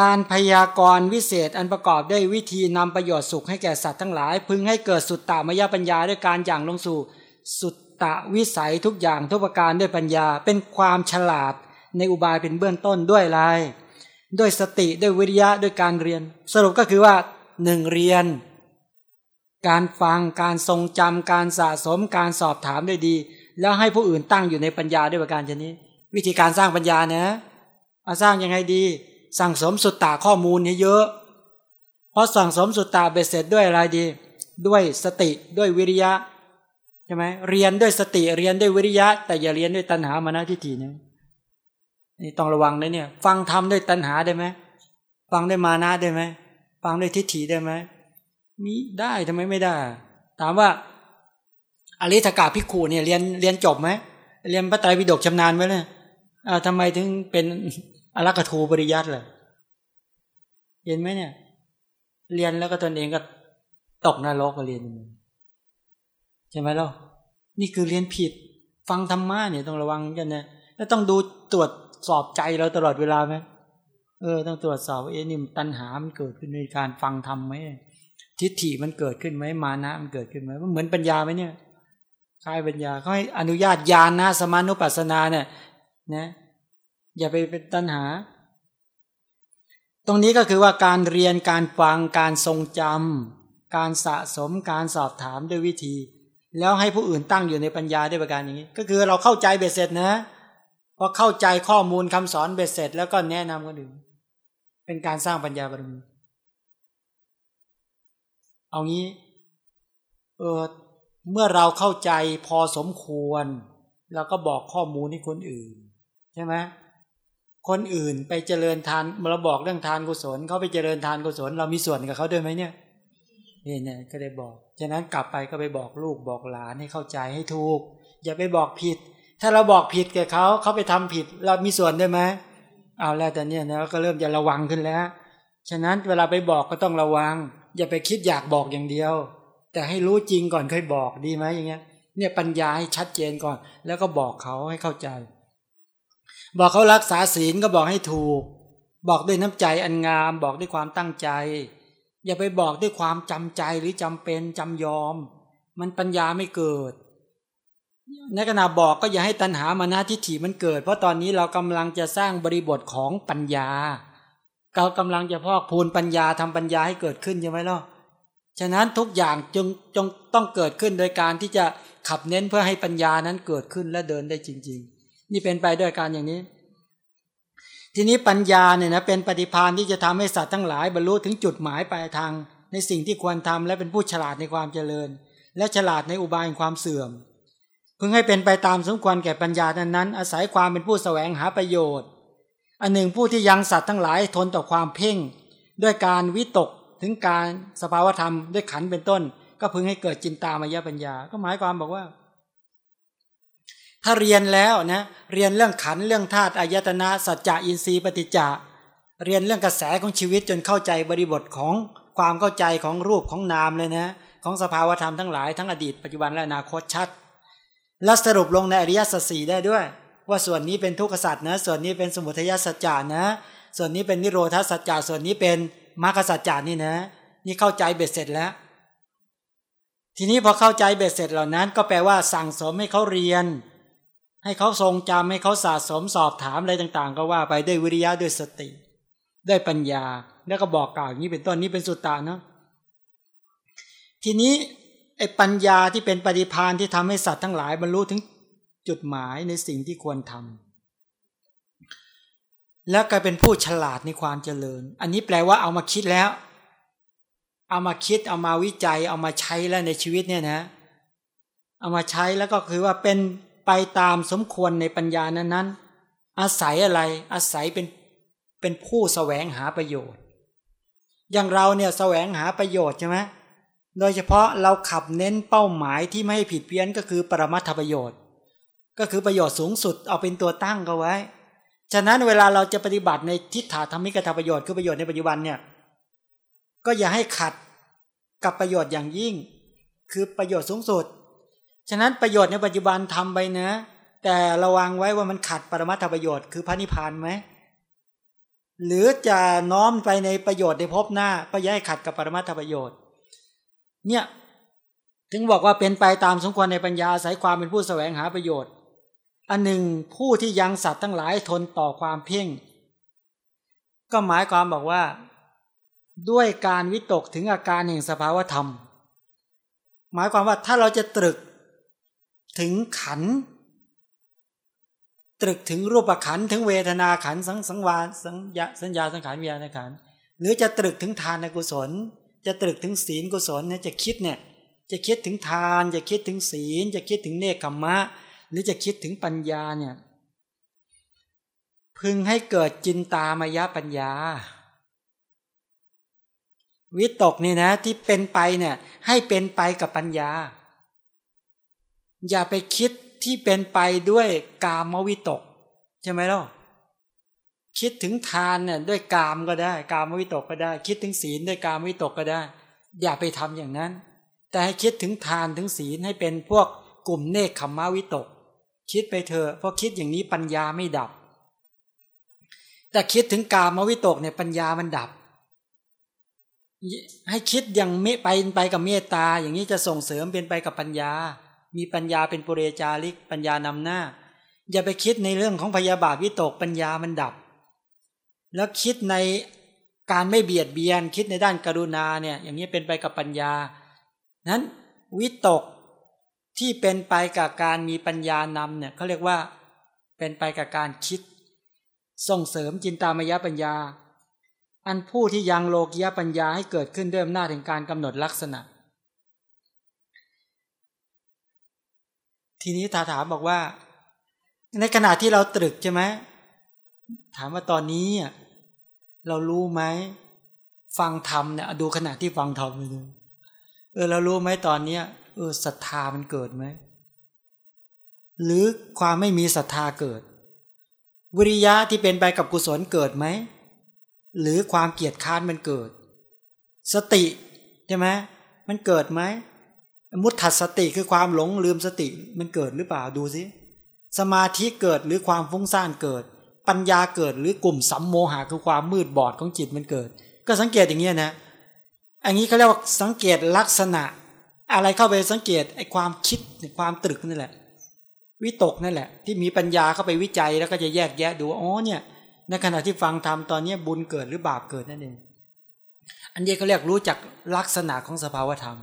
การพยากรณ์วิเศษอันประกอบด้วยวิธีนำประโยชน์สุขให้แก่สัตว์ทั้งหลาย พึงให้เกิดสุตตามยปัญญาด้วยการอย่างลงสู่ สุตตะวิสัยทุกอย่างทุกประการด้วยปัญญา เป็นความฉลาดในอุบายเป็นเบื้องต้นด้วยลายด้วยสติด้วยวิริยะด้วยการเรียน สรุปก็คือว่าหนึ่งเรียน การฟังการทรงจำการสะสมการสอบถามด้วยดี แล้วให้ผู้อื่นตั้งอยู่ในปัญญาด้วยประการชนิด วิธีการสร้างปัญญานะเอาสร้างยังไงดี สั่งสมสุตตาข้อมูลให้เยอะเพราะสั่งสมสุตตาเบ็ดเสร็จด้วยอะไรดี ด้วยสติด้วยวิริยะใช่ไหมเรียนด้วยสติเรียนด้วยวิริยะ แต่อย่าเรียนด้วยตัณหามานะทิฏฐินะนี่ต้องระวังนะเนี่ย ฟังทำด้วยตัณหาได้ไหมฟังด้วยมานะได้ไหมฟังด้วยทิฏฐิได้ไหมมีได้ทำไมไม่ได้ ถามว่าอริธกาพิคูเนี่ยเรียนเรียนจบไหมเรียนพระไตรปิฎกชำนาญไหมเนี่ยอ่าทำไมถึงเป็นอรักทูปริยัติเลย เห็นไหมเนี่ย เรียนแล้วก็ตนเองก็ตกนรกก็เรียนใช่ไหมล่ะนี่คือเรียนผิด ฟังธรรมะเนี่ยต้องระวังกันนะแล้วต้องดูตรวจสอบใจเราตลอดเวลาไหมเออต้องตรวจสอบเอ๊ะนี่ตัณหามันเกิดขึ้นในการฟังธรรมไหมทิฏฐิมันเกิดขึ้นไหมมานะมันเกิดขึ้นไหมมันเหมือนปัญญาไหมเนี่ยคลายปัญญาเขาให้อนุญาตญาณนะสมานุปัสสนาเนี่ยนะอย่าไปเป็นตัณหา ตรงนี้ก็คือว่าการเรียนการฟังการทรงจำการสะสมการสอบถามด้วยวิธี แล้วให้ผู้อื่นตั้งอยู่ในปัญญาด้วยประการอย่างนี้ ก็คือเราเข้าใจเบ็ดเสร็จนะพอเข้าใจข้อมูลคำสอนเบ็ดเสร็จ แล้วก็แนะนำคนอื่นเป็นการสร้างปัญญาบารมีเอางี้เออเมื่อเราเข้าใจพอสมควร เราก็บอกข้อมูลให้คนอื่น ใช่ไหม คนอื่นไปเจริญทานเราบอกเรื่องทานกุศลเขาไปเจริญทานกุศล เรามีส่วนกับเขาด้วยไหมเนี่ยนี่เนี่ยก็ได้บอก ฉะนั้นกลับไปก็ไปบอกลูกบอกหลานให้เข้าใจให้ถูก อย่าไปบอกผิด ถ้าเราบอกผิดแกเขาเขาไปทำผิด เรามีส่วนด้วยไหมเอาแล้วแต่เนี่ยนะก็เริ่มจะระวังขึ้นแล้ว ฉะนั้นเวลาไปบอกก็ต้องระวัง อย่าไปคิดอยากบอกอย่างเดียว แต่ให้รู้จริงก่อนค่อยบอกดีไหมอย่างเงี้ย เนี่ยปัญญาให้ชัดเจนก่อน แล้วก็บอกเขาให้เข้าใจ บอกเขารักษาศีลก็บอกให้ถูก บอกด้วยน้ำใจอันงาม บอกด้วยความตั้งใจ อย่าไปบอกด้วยความจำใจหรือจำเป็นจำยอม มันปัญญาไม่เกิดในขณะบอกก็อย่าให้ตัณหามานาทิฏฐิมันเกิด เพราะตอนนี้เรากำลังจะสร้างบริบทของปัญญาเรากำลังจะพอกพูนปัญญาทำปัญญาให้เกิดขึ้นใช่ไหมล่ะฉะนั้นทุกอย่างจึงจงต้องเกิดขึ้นโดยการที่จะขับเน้นเพื่อให้ปัญญานั้นเกิดขึ้นและเดินได้จริง ๆ นี่เป็นไปด้วยการอย่างนี้ ทีนี้ปัญญาเนี่ยนะเป็นปฏิพานที่จะทำให้สัตว์ทั้งหลายบรรลุถึงจุดหมายปลายทาง ในสิ่งที่ควรทำและเป็นผู้ฉลาดในความเจริญ และฉลาดในอุบายความเสื่อมเพื่อให้เป็นไปตามสมควรแก่ปัญญานั้นนั้นอาศัยความเป็นผู้แสวงหาประโยชน์ อันหนึ่งผู้ที่ยังสัตว์ทั้งหลายทนต่อความเพ่ง ด้วยการวิตกถึงการสภาวธรรมด้วยขันเป็นต้น ก็พึงให้เกิดจินตามายปัญญา ก็หมายความบอกว่า ถ้าเรียนแล้วนะเรียนเรื่องขันเรื่องธาตุอายตนะสัจจะอินทรีย์ปฏิจจะเรียนเรื่องกระแสของชีวิตจนเข้าใจบริบทของความเข้าใจของรูปของนามเลยนะของสภาวธรรมทั้งหลายทั้งอดีตปัจจุบันและอนาคตชัด และสรุปลงในอริยสัจสี่ได้ด้วย ว่าส่วนนี้เป็นทุกขสัจนะ ส่วนนี้เป็นสมุทัยสัจจานะ ส่วนนี้เป็นนิโรธาสัจจะส่วนนี้เป็นมรรคสัจจานี่นะ นี่เข้าใจเบ็ดเสร็จแล้ว ทีนี้พอเข้าใจเบ็ดเสร็จเหล่านั้น ก็แปลว่าสั่งสมให้เขาเรียน ให้เขาทรงจำให้เขาสะสมสอบถามอะไรต่างๆ ก็ว่าไปด้วยวิริยะด้วยสติ ด้วยปัญญาแล้วก็บอกกล่าวอย่างนี้เป็นต้นนี้เป็นสุตตาเนาะทีนี้ไอ้ปัญญาที่เป็นปฏิพานที่ทำให้สัตว์ทั้งหลายบรรลุถึงจุดหมายในสิ่งที่ควรทำแล้วกลายเป็นผู้ฉลาดในความเจริญ อันนี้แปลว่าเอามาคิดแล้ว เอามาคิดเอามาวิจัย เอามาใช้แล้วในชีวิตเนี่ยนะ เอามาใช้แล้วก็คือว่าเป็น ไปตามสมควรในปัญญานั้นๆ อาศัยอะไรอาศัยเป็นเป็นผู้แสวงหาประโยชน์ อย่างเราเนี่ยแสวงหาประโยชน์ใช่ไหมโดยเฉพาะเราขับเน้นเป้าหมายที่ไม่ให้ผิดเพี้ยนก็คือปรมัตถประโยชน์ ก็คือประโยชน์สูงสุดเอาเป็นตัวตั้งก็ไว้ ฉะนั้นเวลาเราจะปฏิบัติในทิฏฐาธรรมิกถประโยชน์คือประโยชน์ในปัจจุบันเนี่ยก็อย่าให้ขัดกับประโยชน์อย่างยิ่ง คือประโยชน์สูงสุด ฉะนั้นประโยชน์ในปัจจุบันทำไปนะ แต่ระวังไว้ว่ามันขัดปรมัตถประโยชน์คือพระนิพพานไหมหรือจะน้อมไปในประโยชน์ในภพหน้าก็ย้ายขัดกับปรมัตถประโยชน์ เนี่ยถึงบอกว่าเป็นไปตามสมควรในปัญญาสายความเป็นผู้แสวงหาประโยชน์ อันหนึ่งผู้ที่ยังสัตว์ทั้งหลายทนต่อความเพ่ง ก็หมายความบอกว่า ด้วยการวิตกถึงอาการแห่งสภาวธรรม หมายความว่าถ้าเราจะตรึก ถึงขัน ตรึกถึงรูปขันถึงเวทนาขันสังสังวาสัญญาสัญญาสังขารวิญญาณขันหรือจะตรึกถึงทานกุศล จะตรึกถึงศีลกุศลเนี่ยจะคิดเนี่ยจะคิดถึงทาน จะคิดถึงศีล จะคิดถึงเนคขมะ หรือจะคิดถึงปัญญาเนี่ยพึงให้เกิดจินตามายปัญญา วิตกนี่นะที่เป็นไปเนี่ยให้เป็นไปกับปัญญา อย่าไปคิดที่เป็นไปด้วยกามวิตก ใช่ไหมล่ะคิดถึงทานเนี่ยด้วยกามก็ได้ กามวิตกก็ได้ คิดถึงศีลด้วยกามวิตกก็ได้ อย่าไปทำอย่างนั้น แต่ให้คิดถึงทานถึงศีลให้เป็นพวกกลุ่มเนคขมวิตก คิดไปเถอะเพราะคิดอย่างนี้ปัญญาไม่ดับ แต่คิดถึงกามวิตกเนี่ยปัญญามันดับ ให้คิดอย่างเมไปไปกับเมตตาอย่างนี้จะส่งเสริมเป็นไปกับปัญญา มีปัญญาเป็นปุเรจาริก ปัญญานำหน้า อย่าไปคิดในเรื่องของพยาบาทวิตกปัญญามันดับ แล้วคิดในการไม่เบียดเบียน คิดในด้านกรุณาเนี่ยอย่างนี้เป็นไปกับปัญญา นั้นวิตกที่เป็นไปกับการมีปัญญานำเนี่ยเขาเรียกว่าเป็นไปกับการคิด ส่งเสริมจินตามยปัญญา อันผู้ที่ยังโลกียปัญญาให้เกิดขึ้นด้วยอำนาจแห่งการกำหนดลักษณะ ทีนี้ถาถามบอกว่า ในขณะที่เราตรึกใช่ไหมถามว่าตอนนี้เรารู้ไหมฟังธรรมเนี่ยดูขณะที่ฟังธรรมเลยเออเรารู้ไหมตอนเนี้ยเออศรัทธามันเกิดไหมหรือความไม่มีศรัทธาเกิด วิริยะที่เป็นไปกับกุศลเกิดไหมหรือความเกียดค้านมันเกิด สติใช่ไหมมันเกิดไหม มุตถัสติคือความหลงลืมสติมันเกิดหรือเปล่าดูสิสมาธิเกิดหรือความฟุ้งซ่านเกิด ปัญญาเกิดหรือกลุ่มสัมโมหะคือความมืดบอดของจิตมันเกิด ก็สังเกตอย่างเงี้ยนะอันนี้เขาเรียกว่าสังเกตลักษณะ อะไรเข้าไปสังเกตไอ้ความคิดความตรึกนั่นแหละ วิตกนั่นแหละ ที่มีปัญญาเข้าไปวิจัยแล้วก็จะแยกแยะดูอ๋อเนี่ยในขณะที่ฟังธรรมตอนนี้บุญเกิดหรือบาปเกิดนั่นเองอันนี้เขาเรียกรู้จักลักษณะของสภาวธรรม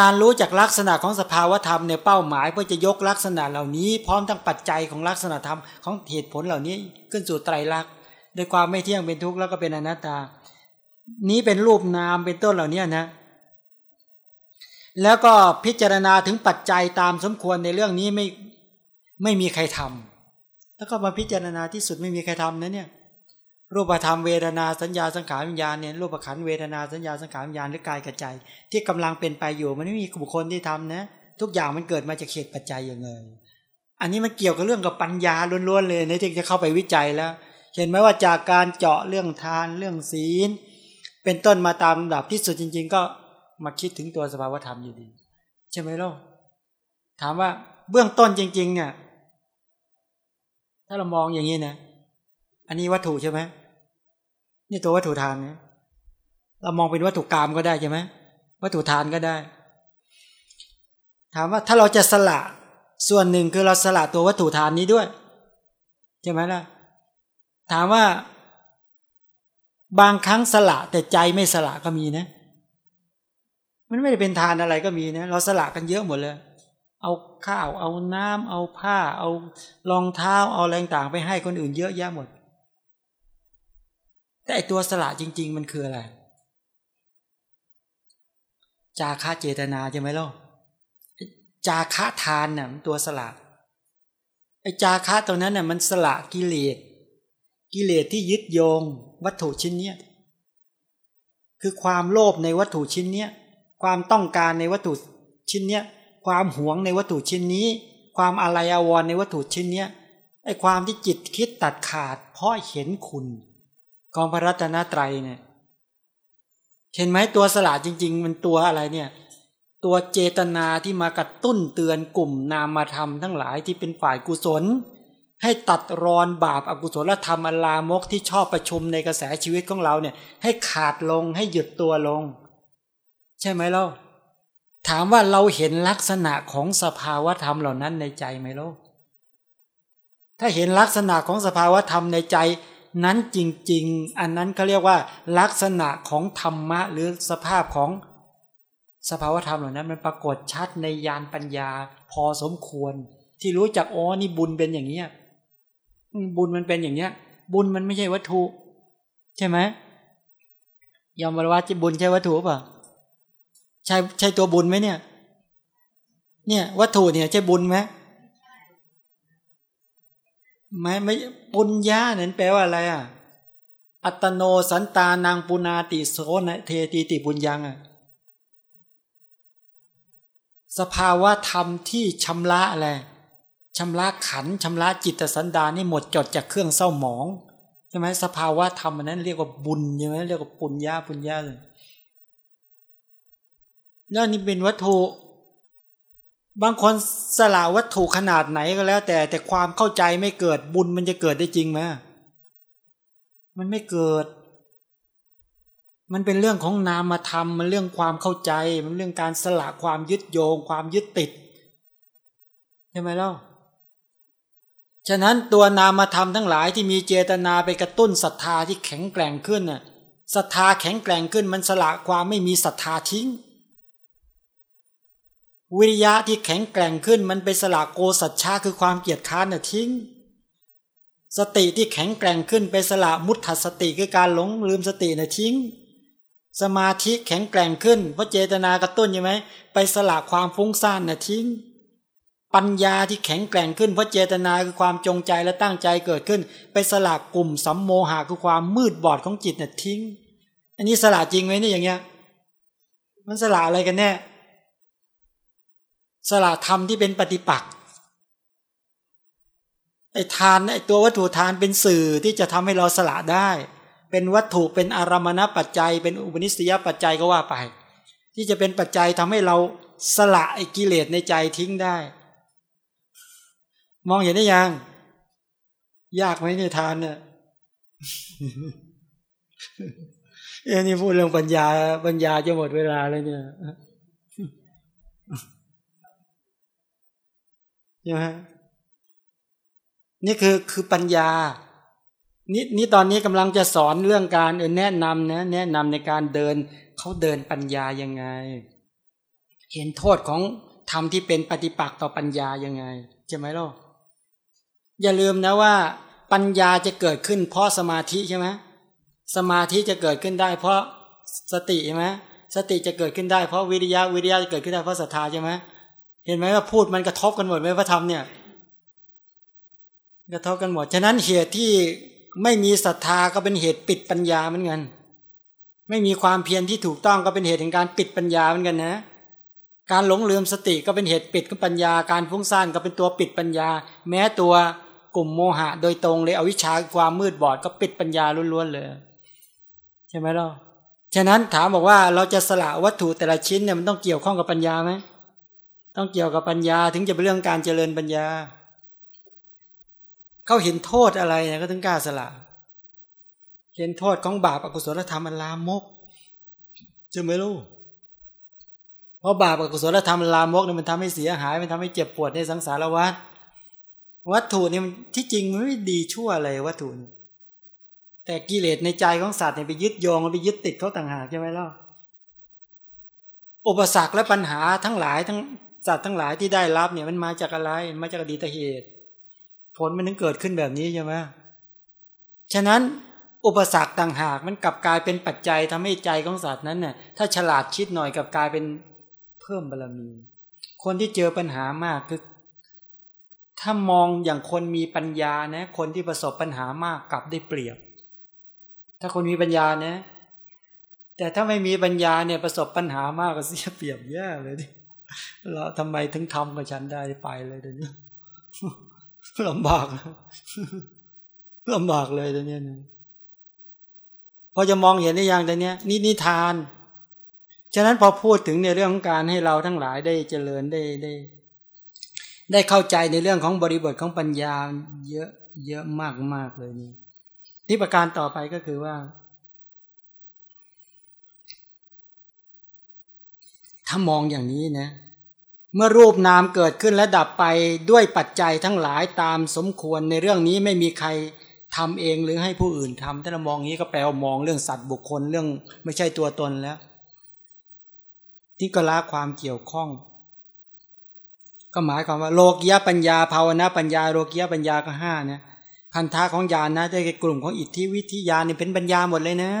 การรู้จากลักษณะของสภาวธรรมเนี่ยเป้าหมายเพื่อจะยกลักษณะเหล่านี้ พร้อมทั้งปัจจัยของลักษณะธรรมของเหตุผลเหล่านี้ขึ้นสู่ไตรลักษณ์โดยความไม่เที่ยงเป็นทุกข์แล้วก็เป็นอนัตตา นี้เป็นรูปนามเป็นต้นเหล่านี้นะ แล้วก็พิจารณาถึงปัจจัยตามสมควรในเรื่องนี้ไม่ไม่มีใครทำแล้วก็มาพิจารณาที่สุดไม่มีใครทำนะเนี่ย รูปธรรมเวทนาสัญญาสังขารวิญญาณเนี่ยรูปขันเวทนาสัญญาสังขารวิญญาณหรือกายกับใจที่กำลังเป็นไปอยู่มันไม่มีบุคคลที่ทำนะทุกอย่างมันเกิดมาจากเหตุปัจจัยอย่างไงอันนี้มันเกี่ยวกับเรื่องกับปัญญาล้วนๆเลยในที่จะเข้าไปวิจัยแล้ว เห็นไหมว่าจากการเจาะเรื่องทานเรื่องศีล เป็นต้นมาตามลำดับที่สุดจริง ๆ ก็มาคิดถึงตัวสภาวธรรมอยู่ดี ใช่ไหมล่ะถามว่าเบื้องต้นจริงๆเนี่ยถ้าเรามองอย่างนี้นะ อันนี้วัตถุใช่ไหมนี่ตัววัตถุทานเนี่ยเรามองเป็นวัตถุกรรมก็ได้ใช่ไหมวัตถุทานก็ได้ ถามว่าถ้าเราจะสละส่วนหนึ่งคือเราสละตัววัตถุทานนี้ด้วยใช่ไหมล่ะ ถามว่า บางครั้งสละแต่ใจไม่สละก็มีนะ มันไม่ได้เป็นทานอะไรก็มีนะ เราสละกันเยอะหมดเลย เอาข้าว เอาน้ำเอาผ้า เอารองเท้า เอาแรงต่างไปให้คนอื่นเยอะแยะหมด แต่ไอตัวสละจริง ๆ มันคืออะไร จาคะเจตนาใช่ไหมล่ะจาคะทานน่ะมันตัวสละไอจาคะตรงนั้นน่ะมันสละกิเลสกิเลสที่ยึดโยง วัตถุชิ้นเนี้ยคือความโลภในวัตถุชิ้นเนี้ยความต้องการในวัตถุชิ้นเนี้ยความหวงในวัตถุชิ้นนี้ ความอะไรอาวรในวัตถุชิ้นเนี้ยไอความที่จิตคิดตัดขาดเพราะเห็นคุณ ของพระรัตนตรัยเนี่ย เห็นไหมตัวสละจริง ๆ มันตัวอะไรเนี่ย ตัวเจตนาที่มากระตุ้นเตือนกลุ่มนามธรรมทั้งหลายที่เป็นฝ่ายกุศล ให้ตัดรอนบาปอากุศลธรรมอลามกที่ชอบประชุมในกระแสชีวิตของเราเนี่ย ให้ขาดลงให้หยุดตัวลง ใช่ไหมเล่าถามว่าเราเห็นลักษณะของสภาวธรรมเหล่านั้นในใจไหมล่ะถ้าเห็นลักษณะของสภาวธรรมในใจ นั้นจริง ๆ อันนั้นเขาเรียกว่า ลักษณะของธรรมะ หรือสภาพของสภาวธรรมเหล่านั้น มันปรากฏชัดในยานปัญญาพอสมควร ที่รู้จักอ๋อนี่บุญเป็นอย่างเนี้ยบุญมันเป็นอย่างเนี้ย บุญมันไม่ใช่วัตถุ ใช่ไหมยอมรับว่าจะบุญใช่วัตถุป่ะใช่ใช่ตัวบุญไหมเนี่ย เนี่ย วัตถุเนี่ยใช่บุญไหมไม่ไม่ ปุญญาเนี่ยแปลว่าอะไรอะ อัตโนสันตานางปุนาติโสนเทติติปุญญังอะสภาวะธรรมที่ชำระอะไรชำระขันชำระจิตสันดานนี่หมดจดจากเครื่องเศร้าหมองใช่ไหมสภาวะธรรมนั้นเรียกว่าบุญใช่ไหมเรียกว่าปุญญาปุญญาเลยแล้วนี่เป็นวัตถุ บางคนสละวัตถุขนาดไหนก็แล้ว แต่แต่ความเข้าใจไม่เกิดบุญมันจะเกิดได้จริงไหมมันไม่เกิด มันเป็นเรื่องของนามธรรมมันเรื่องความเข้าใจ มันเรื่องการสละความยึดโยง ความยึดติดใช่ไหมเล่าฉะนั้นตัวนามธรรมทั้งหลายที่มีเจตนาไปกระตุ้นศรัทธาที่แข็งแกร่งขึ้นน่ะศรัทธาแข็งแกร่งขึ้นมันสละความไม่มีศรัทธาทิ้ง วิริยะที่แข็งแกร่งขึ้นมันไปสละโกสัจฉาคือความเกียจค้านน่ะทิ้ง สติที่แข็งแกร่งขึ้นไปสละมุตถสติคือการหลงลืมสติน่ะทิ้ง สมาธิแข็งแกร่งขึ้นเพราะเจตนากระตุ้นใช่ไหมไปสละความฟุ้งซ่านน่ะทิ้ง ปัญญาที่แข็งแกร่งขึ้นเพราะเจตนาคือความจงใจและตั้งใจเกิดขึ้น ไปสละกลุ่มสัมโมหะคือความมืดบอดของจิตน่ะทิ้ง อันนี้สละจริงไหมเนี่ยอย่างเงี้ย มันสละอะไรกันแน่ สละธรรมที่เป็นปฏิปักษ์ไอ้ทานไอ้ตัววัตถุทานเป็นสื่อที่จะทำให้เราสละได้ เป็นวัตถุเป็นอารมณปัจจัย เป็นอุปนิสัยปัจจัยก็ว่าไป ที่จะเป็นปัจจัยทำให้เราสละไอ้กิเลสในใจทิ้งได้ มองเห็นได้ยัง ยากไหมในทานเนี่ยเอ้นี่พูดเรื่องปัญญาปัญญาจะหมดเวลาเลยเนี่ย ใช่ไหมนี่คือคือปัญญานี่นี่ตอนนี้กำลังจะสอนเรื่องการเออแนะนำนะแนะนำในการเดินเขาเดินปัญญายังไง เห็นโทษของธรรมที่เป็นปฏิปักษ์ต่อปัญญายังไงใช่ไหมล่ะอย่าลืมนะว่าปัญญาจะเกิดขึ้นเพราะสมาธิใช่ไหมสมาธิจะเกิดขึ้นได้ เพราะสติใช่ไหมสติจะเกิดขึ้นได้เพราะวิริยะวิริยะจะเกิดขึ้นได้เพราะศรัทธาใช่ไหม เห็นไหมว่าพูดมันกระทบกันหมดไหมพระธรรมเนี่ยกระทบกันหมด ฉะนั้นเหตุที่ไม่มีศรัทธาก็เป็นเหตุปิดปัญญาเหมือนกัน ไม่มีความเพียรที่ถูกต้องก็เป็นเหตุแห่งการปิดปัญญาเหมือนกันนะ การหลงลืมสติก็เป็นเหตุปิดปัญญา การฟุ้งซ่านก็เป็นตัวปิดปัญญา แม้ตัวกลุ่มโมหะ โดยตรงเลยอวิชชาความมืดบอดก็ปิดปัญญาล้วนๆเลย ใช่ไหมล่ะ ฉะนั้นถามบอกว่าเราจะสละวัตถุแต่ละชิ้นเนี่ยมันต้องเกี่ยวข้องกับปัญญาไหม ต้องเกี่ยวกับปัญญาถึงจะเป็นเรื่องการเจริญปัญญา เขาเห็นโทษอะไรเนี่ยก็ถึงกล้าสละ เห็นโทษของบาปอกุศลธรรมอันลามกจะไม่รู้เพราะบาปอกุศลธรรมลามกเนี่ยมันทำให้เสียหาย มันทำให้เจ็บปวดในสังสารวัฏวัตถุเนี่มันที่จริงมันไม่ดีชั่วอะไรวัตถุ แต่กิเลสในใจของสัตว์เนี่ยไปยึดโยงไปยึดติดเขาต่างหากใช่ไหมล่ะอุปสรรคและปัญหาทั้งหลายทั้ง สัตว์ทั้งหลายที่ได้รับเนี่ยมันมาจากอะไรมาจากอดีตเหตุ ผลมันถึงเกิดขึ้นแบบนี้ใช่ไหมฉะนั้นอุปสรรคต่างหากมันกลับกลายเป็นปัจจัยทำให้ใจของสัตว์นั้นเนี่ยถ้าฉลาดคิดหน่อยกลับกลายเป็นเพิ่มบารมี คนที่เจอปัญหามากคือ ถ้ามองอย่างคนมีปัญญานะคนที่ประสบปัญหามากกลับได้เปรียบ ถ้าคนมีปัญญานะ แต่ถ้าไม่มีปัญญาเนี่ยประสบปัญหามากก็เสียเปรียบแย่เลยดิ เราทำไมถึงทำกับฉันได้ไปเลยเดี๋ยวนี้ลำบากลำบากเลยเดี๋ยวนี้พอจะมองเห็นได้ย่างเดี๋ยวนี้นี่นิทาน ฉะนั้นพอพูดถึงในเรื่องของการให้เราทั้งหลายได้เจริญได้ได้ ได้เข้าใจในเรื่องของบริบทของปัญญา เยอะเยอะมากมากเลยนี่ที่ประการต่อไปก็คือว่าถ้ามองอย่างนี้นะ เมื่อรูปนามเกิดขึ้นและดับไปด้วยปัจจัยทั้งหลายตามสมควรในเรื่องนี้ไม่มีใครทำเองหรือให้ผู้อื่นทำถ้าเรามองนี้ก็แปลว่ามองเรื่องสัตว์บุคคลเรื่องไม่ใช่ตัวตนแล้วที่ก็ละความเกี่ยวข้อง ก็หมายความว่า โลกียปัญญาภาวนาปัญญาโลกียปัญญาก็ห้าเนี่ยพันธะของญาณนะได้แกลุ่มของอิทธิวิทยานี่เป็นปัญญาหมดเลยนะ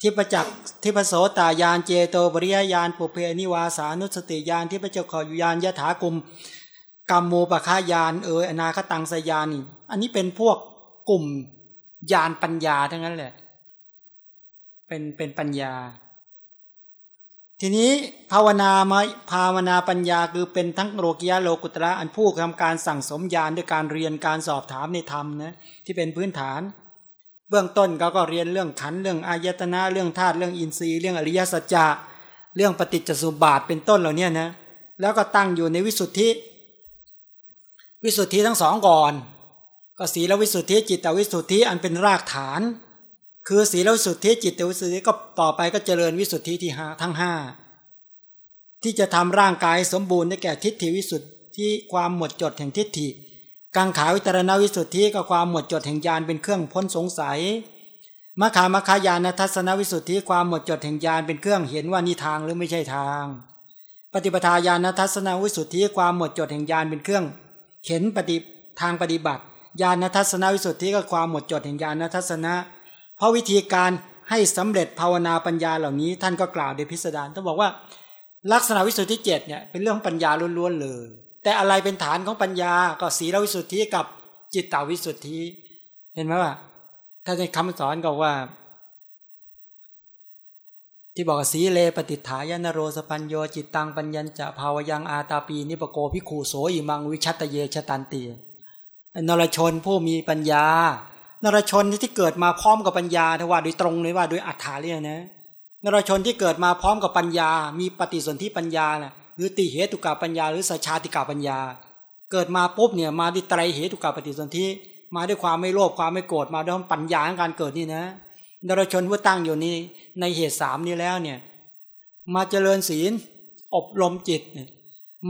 ที่ประจักษ์ที่พระโสตายานเจโตปริยญาณปุเพนิวาสานุสติญาณที่พระเจ้าขอยุยานยถากรมกรรมโมปะคายานเอออนาคตังสยานี่อันนี้เป็นพวกกลุ่มญาณปัญญาทั้งนั้นแหละ เป็นเป็นปัญญา ทีนี้ภาวนามาภาวนาปัญญาคือเป็นทั้งโลกิยาโลกุตระอันผู้ทำการสั่งสมญาณด้วยการเรียนการสอบถามในธรรมนะที่เป็นพื้นฐาน เบื้องต้นเขาก็เรียนเรื่องขันเรื่องอายตนะเรื่องธาตุเรื่องอินทรีย์เรื่องอริยสัจจะเรื่องปฏิจจสุบาทเป็นต้นเหล่านี้นะแล้วก็ตั้งอยู่ในวิสุทธิ วิสุทธิทั้งสองก่อน ก็ศีลวิสุทธิจิตวิสุทธิอันเป็นรากฐาน คือศีลวิสุทธิจิตวิสุทธิก็ต่อไปก็เจริญวิสุทธิที่หทั้งห้าที่จะทำร่างกายสมบูรณ์ได้แก่ทิฏฐิวิสุทธิความหมดจดแห่งทิฏฐิ กังขาวิตรณวิสุทธิก็ความหมดจดแห่งญาณเป็นเครื่องพ้นสงสัยมขามคายานทัศนวิสุทธิความหมดจดแห่งญาณเป็นเครื่องเห็นว่านี่ทางหรือไม่ใช่ทาง ปฏิปทาญาณทัศนวิสุทธิความหมดจดแห่งญาณเป็นเครื่อง เห็นปฏิทางปฏิบัติญาณทัศนวิสุทธิก็ความหมดจดแห่งญาณทัศนะ เพราะวิธีการให้สำเร็จภาวนาปัญญาเหล่านี้ ท่านก็กล่าวโดยพิสดารท่านบอกว่า ลักษณะวิสุทธิเจ็ดเนี่ยเป็นเรื่องปัญญาล้วนๆเลย แต่อะไรเป็นฐานของปัญญาก็ศีลวิสุทธิกับจิตตวิสุทธิ เห็นไหมว่า ถ้าในคำสอนก็ว่า ที่บอกสีเลปฏิฐายนโรสปัญโยจิตตังปัญญจะภาวยังอาตาปีนิปโกพิขูโสอิมังวิชัตเยชตันเตีนรชนผู้มีปัญญานรชนที่เกิดมาพร้อมกับปัญญาถ้าว่าโดยตรงเลยว่าโดยอัฏฐาเรียนะนรชนที่เกิดมาพร้อมกับปัญญา มีปฏิสนธิปัญญานะ หรือติเหตุกาปัญญา หรือสัจชาติกาปัญญา เกิดมาปุ๊บเนี่ยมาด้วยไตรเหตุกาปฏิสนธิมาด้วยความไม่โลภความไม่โกรธมาด้วยปัญญาในการเกิดนี่นะนรชนผู้ตั้งอยู่นี่ในเหตุสามนี้แล้วเนี่ยมาเจริญศีล อบรมจิต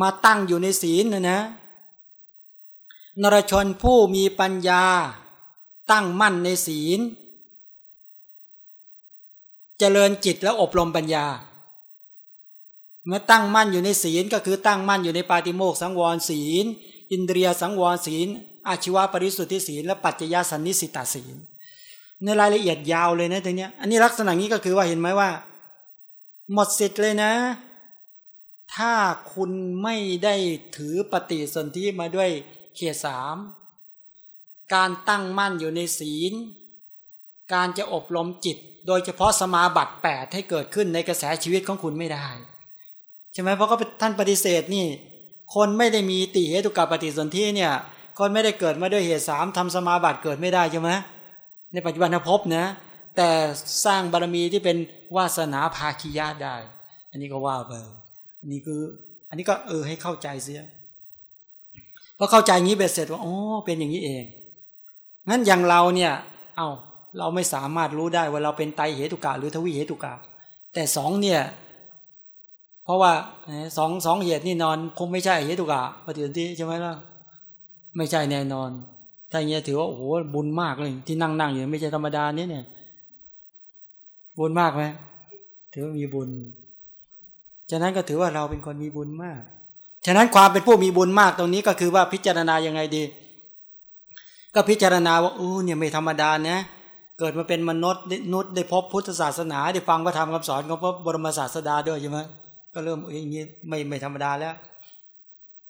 มาตั้งอยู่ในศีลนะนะนรชนผู้มีปัญญา ตั้งมั่นในศีล เจริญจิตแล้วอบรมปัญญา เมื่อตั้งมั่นอยู่ในศีลก็คือตั้งมั่นอยู่ในปาติโมกสังวรศีล อินเดียสังวรศีล อาชีวะปริสุทธิศีล และปัจจยสันนิสิตาศีล ในรายละเอียดยาวเลยนะตรงนี้อันนี้ลักษณะนี้ก็คือว่าเห็นไหมว่า หมดสิทธิ์เลยนะ ถ้าคุณไม่ได้ถือปฏิสนธิมาด้วยเขตสามการตั้งมั่นอยู่ในศีล การจะอบรมจิต โดยเฉพาะสมาบัติแปดให้เกิดขึ้นในกระแสชีวิตของคุณไม่ได้ ช่ไหมเพราะก็ท่านปฏิเสธนี่ คนไม่ได้มีติเหตุกับปฏิสนธิเนี่ย คนไม่ได้เกิดมาด้วยเหตุสามทำสมาบัติเกิดไม่ได้ใช่ไหมในปัจจุบันภพนะ แต่สร้างบารมีที่เป็นวาสนาภาคียาได้ อันนี้ก็ว่าไปอันนี้คืออันนี้ก็เออให้เข้าใจเสียพอเข้าใจงี้เบ็ดเสร็จว่าอ๋อเป็นอย่างนี้เองงั้นอย่างเราเนี่ย เอา้าเราไม่สามารถรู้ได้ว่าเราเป็นไตเหตุกะหรือทวีเหตุกะแต่สองเนี่ย เพราะว่าสองสองเหตุนี่นอน คงไม่ใช่เหตุกะปฏิสนธิใช่ไหมล่ะไม่ใช่แน่นอน ถ้าอย่างนี้ถือว่าโอ้โหบุญมากเลย ที่นั่งนั่งอยู่ไม่ใช่ธรรมดาเนี่ยเนี่ย บุญมากไหมถือว่ามีบุญ ฉะนั้นก็ถือว่าเราเป็นคนมีบุญมาก ฉะนั้นความเป็นผู้มีบุญมากตรงนี้ก็คือว่าพิจารณายังไงดี ก็พิจารณาว่าอู้เนี่ยไม่ธรรมดานะเกิดมาเป็นมนุษย์นุษย์ได้พบพุทธศาสนาได้ฟังพระธรรมคำสอนของพระบรมศาสดาด้วยใช่ไหม ก็เริ่มอย่างนี้ไม่ไม่ธรรมดาแล้ว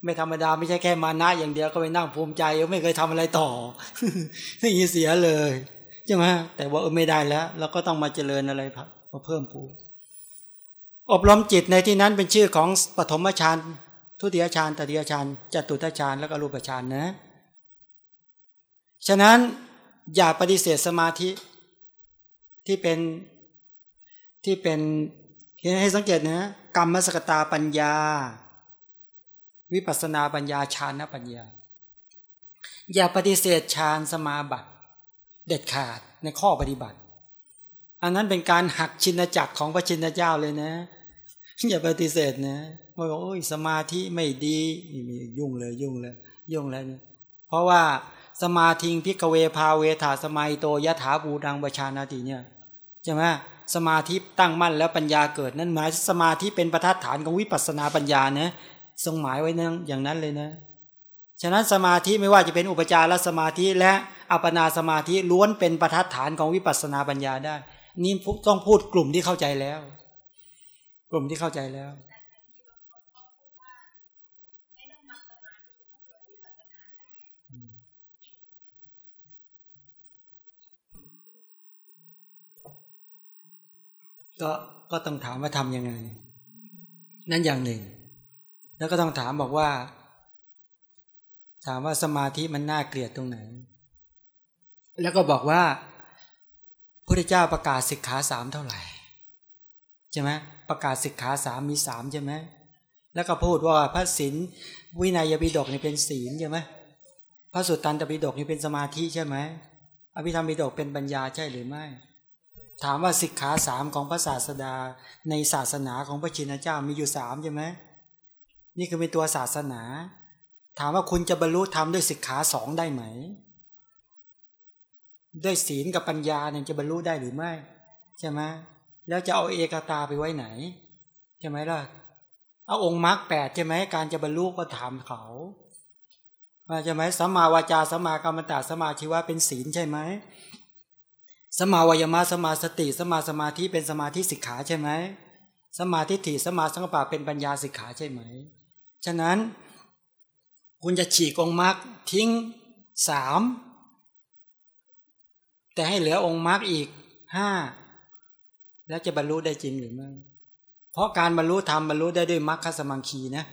ไม่ธรรมดาไม่ใช่แค่มานะอย่างเดียวก็ไปนั่งภูมิใจไม่เคยทำอะไรต่อนี่เสียเลยใช่ไหมแต่ว่าเออไม่ได้แล้ว เราก็ต้องมาเจริญอะไรมาเพิ่มปูอบรมจิตในที่นั้นเป็นชื่อของปฐมฌานทุติยฌานตติยฌานจตุตฌานแล้วก็รูปฌานนะ ฉะนั้นอย่าปฏิเสธสมาธิที่เป็นที่เป็นให้สังเกตนะ กรรมสกตาปัญญา วิปัสนาปัญญาฌานปัญญา อย่าปฏิเสธฌานสมาบัติเด็ดขาดในข้อปฏิบัติ อันนั้นเป็นการหักชินจักรของพระชินเจ้าเลยนะ อย่าปฏิเสธนะว่าโอ้ยสมาธิไม่ดียุ่งเลยยุ่งเลยยุ่งเลยเนี่ยเพราะว่าสมาธิพิกเวพาเวถาสมัยโตยะถาภูดังประชานาติเนี่ย ใช่ไหมสมาธิตั้งมั่นแล้วปัญญาเกิดนั่นหมายสมาธิเป็นประทัดฐานของวิปัสสนาปัญญานะทรงหมายไว้นั่งอย่างนั้นเลยนะฉะนั้นสมาธิไม่ว่าจะเป็นอุปจารสมาธิและอัปปนาสมาธิล้วนเป็นประทัดฐานของวิปัสสนาปัญญาได้ นี่ต้องพูดกลุ่มที่เข้าใจแล้ว กลุ่มที่เข้าใจแล้ว ก็ก็ต้องถามว่าทำยังไง นั่นอย่างหนึ่ง แล้วก็ต้องถามบอกว่า ถามว่าสมาธิมันน่าเกลียดตรงไหน แล้วก็บอกว่าพระเจ้าประกาศสิกขาสามเท่าไหร่ใช่ไหมประกาศสิกขาสามมีสามใช่ไหมแล้วก็พูดว่าพระศีลวินัยปิฎกนี่เป็นศีลใช่ไหมพระสุตตันตปิฎกนี่เป็นสมาธิใช่ไหมอภิธรรมปิฎกเป็นปัญญาใช่หรือไม่ ถามว่าสิกขาสามของพระศาสดา ในศาสนาของพระชินเจ้ามีอยู่สามใช่ไหมนี่คือเป็นตัวศาสนา ถามว่าคุณจะบรรลุธรรมด้วยสิกขาสองได้ไหม ด้วยศีลกับปัญญาเนี่ยจะบรรลุได้หรือไม่ใช่ไหมแล้วจะเอาเอกตาไปไว้ไหนใช่ไหมล่ะเอาองค์มรรคแปดใช่ไหมการจะบรรลุก็ถามเขาใช่ไหมสัมมาวาจาสัมมากรรมตาสัมมาชีวะเป็นศีลใช่ไหม สมาวยมะสมาสติสมาสมาธิเป็นสมาธิสิกขาใช่ไหมสมาธิถิสมาสังกปะเป็นปัญญาสิกขาใช่ไหม ฉะนั้นคุณจะฉีกองค์มรรคทิ้งสามแต่ให้เหลือองค์มรรคอีกห้าแล้วจะบรรลุได้จริงหรือไม่เพราะการบรรลุธรรมบรรลุได้ด้วยมรรคสมังคีนะ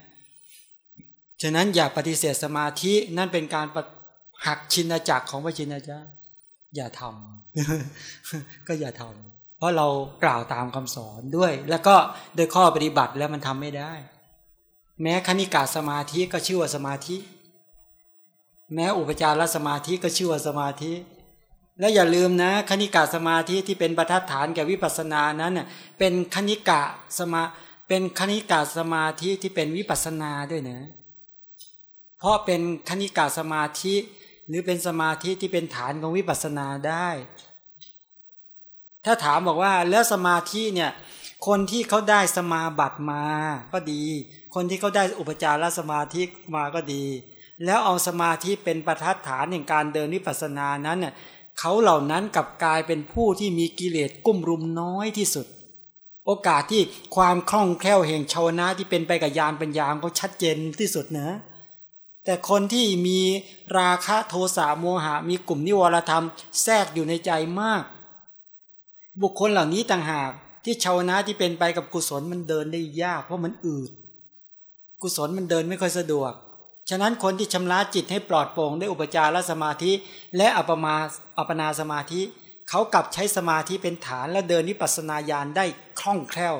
ฉะนั้นอย่าปฏิเสธสมาธินั่นเป็นการหักชินจักรของพระชินเจ้า อย่าทำก็อย่าทำเพราะเรากล่าวตามคำสอนด้วย แล้วก็โดยข้อปฏิบัติแล้วมันทำไม่ได้ แม้คณิกาสมาธิก็ชื่อว่าสมาธิ แม้อุปจารสมาธิก็ชื่อว่าสมาธิ และอย่าลืมนะ คณิกาสมาธิที่เป็นประทัดฐานแก่วิปัสสนานั้นเป็นคณิกะสมาเป็นคณิกาสมาธิที่เป็นวิปัสสนาด้วยนะ เพราะเป็นคณิกาสมาธิ หรือเป็นสมาธิที่เป็นฐานของวิปัสสนาได้ ถ้าถามบอกว่าแล้วสมาธิเนี่ย คนที่เขาได้สมาบัติมาก็ดี คนที่เขาได้อุปจารสมาธิมาก็ดี แล้วเอาสมาธิเป็นประทัดฐานในการเดินวิปัสสนานั้นเน่ยเขาเหล่านั้นกับกลายเป็นผู้ที่มีกิเลสกุ้มรุมน้อยที่สุด โอกาสที่ความคล่องแคล่วแห่งชาวนะที่เป็นไปกับยานปัญญาเขาชัดเจนที่สุดเนะ แต่คนที่มีราคะโทสะโมหะมีกลุ่มนิวรธรรม แทรกอยู่ในใจมาก บุคคลเหล่านี้ต่างหากที่ชาวนะที่เป็นไปกับกุศลมันเดินได้ยากเพราะมันอืด กุศลมันเดินไม่ค่อยสะดวก ฉะนั้นคนที่ชำระจิตให้ปลอดโปร่งด้วยอุปจารสมาธิ และอัปมาอัปนาสมาธิ เขากลับใช้สมาธิเป็นฐานและเดินนิพพานาญาณได้คล่องแคล่ว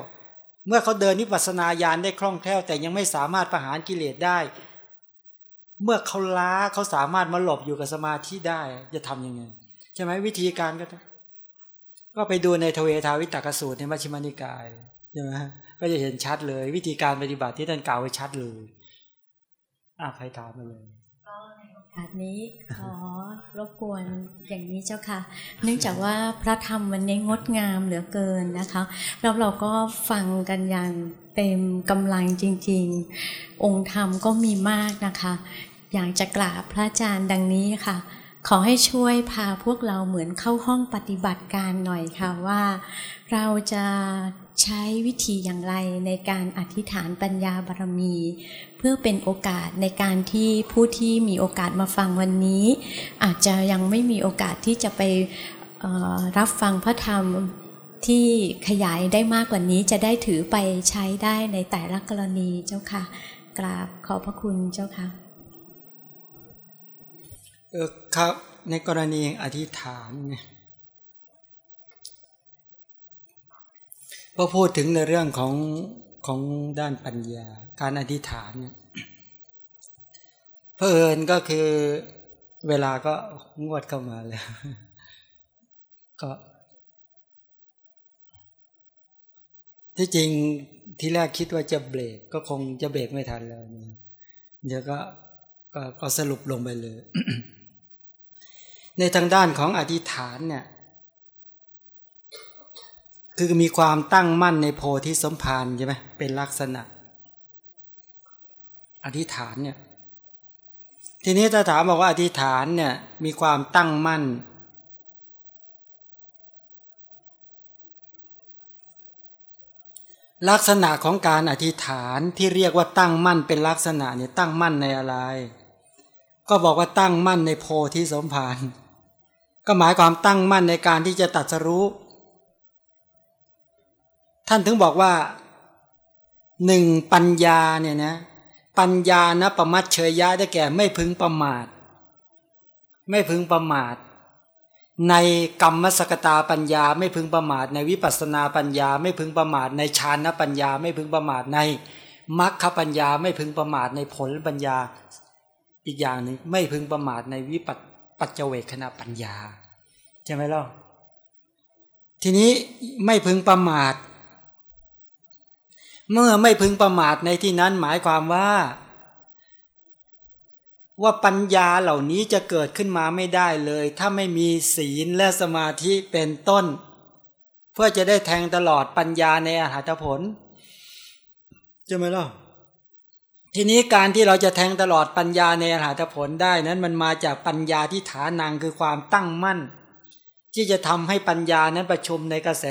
เมื่อเขาเดินนิพพานาญาณได้คล่องแคล่ว แต่ยังไม่สามารถประหารกิเลสได้ เมื่อเขาล้าเขาสามารถมาหลบอยู่กับสมาธิได้จะทํำยังไงใช่ไหมวิธีการก็ก็ไปดูในทเวทาวิตากสูตรในมัชฌิมานิกายใช่ไหมก็จะเห็นชัดเลย วิธีการปฏิบัติที่ท่านกล่าวไว้ชัดเลยอะใครถามมาเลยกาสนี้ขอรบกวนอย่างนี้เจ้าค่ะ เนื่องจากว่าพระธรรมวันนี้งดงามเหลือเกินนะคะแล้วเราก็ฟังกันอย่างเต็มกำลังจริง ๆ องค์ธรรมก็มีมากนะคะ อยากจะกราบพระอาจารย์ดังนี้ค่ะ ขอให้ช่วยพาพวกเราเหมือนเข้าห้องปฏิบัติการหน่อยค่ะว่า เราจะใช้วิธีอย่างไรในการอธิษฐานปัญญาบารมี เพื่อเป็นโอกาสในการที่ผู้ที่มีโอกาสมาฟังวันนี้ อาจจะยังไม่มีโอกาสที่จะไปรับฟังพระธรรมที่ขยายได้มากกว่านี้จะได้ถือไปใช้ได้ในแต่ละกรณีเจ้าค่ะ กราบขอบพระคุณเจ้าค่ะ เออครับในกรณีอธิษฐานเนี่ยพอพูดถึงในเรื่องของของด้านปัญญา การอธิษฐานเนี่ยเพอเอิญก็คือเวลาก็งวดเข้ามาแล้ว ก็ ที่จริงที่แรกคิดว่าจะเบรกก็คงจะเบรกไม่ทันแล้วเดี๋ยวก็ก็ก็สรุปลงไปเลย ในทางด้านของอธิษฐานเนี่ยคือมีความตั้งมั่นในโพธิสมภารใช่ไหมเป็นลักษณะ อธิษฐานเนี่ยทีนี้ถ้าถามบอกว่าอธิษฐานเนี่ยมีความตั้งมั่น ลักษณะของการอธิษฐานที่เรียกว่าตั้งมั่นเป็นลักษณะเนี่ยตั้งมั่นในอะไร ก็บอกว่าตั้งมั่นในโพธิสมภาร ก็หมายความตั้งมั่นในการที่จะตัดสรู้ ท่านถึงบอกว่าหนึ่งปัญญาเนี่ยนะปัญญานะประมัดเฉยยะได้แก่ไม่พึงประมาท ไม่พึงประมาท ในกรรมสกตาปัญญาไม่พึงประมาท ในวิปัสนาปัญญาไม่พึงประมาท ในฌานปัญญาไม่พึงประมาทในมรรคปัญญาไม่พึงประมาทในผลปัญญา อีกอย่างหนึ่งไม่พึงประมาทในวิปัส ปัจเจเวคณะปัญญา ใช่ไหมล่ะทีนี้ไม่พึงประมาท เมื่อไม่พึงประมาทในที่นั้นหมายความว่า ว่าปัญญาเหล่านี้จะเกิดขึ้นมาไม่ได้เลย ถ้าไม่มีศีลและสมาธิเป็นต้น เพื่อจะได้แทงตลอดปัญญาในอาหารผลจะไหมล่ะ ทีนี้การที่เราจะแทงตลอดปัญญาในอาหารผลได้นั้นมันมาจากปัญญาที่ฐานังคือความตั้งมั่น ที่จะทำให้ปัญญานั้นประชุมในกระแส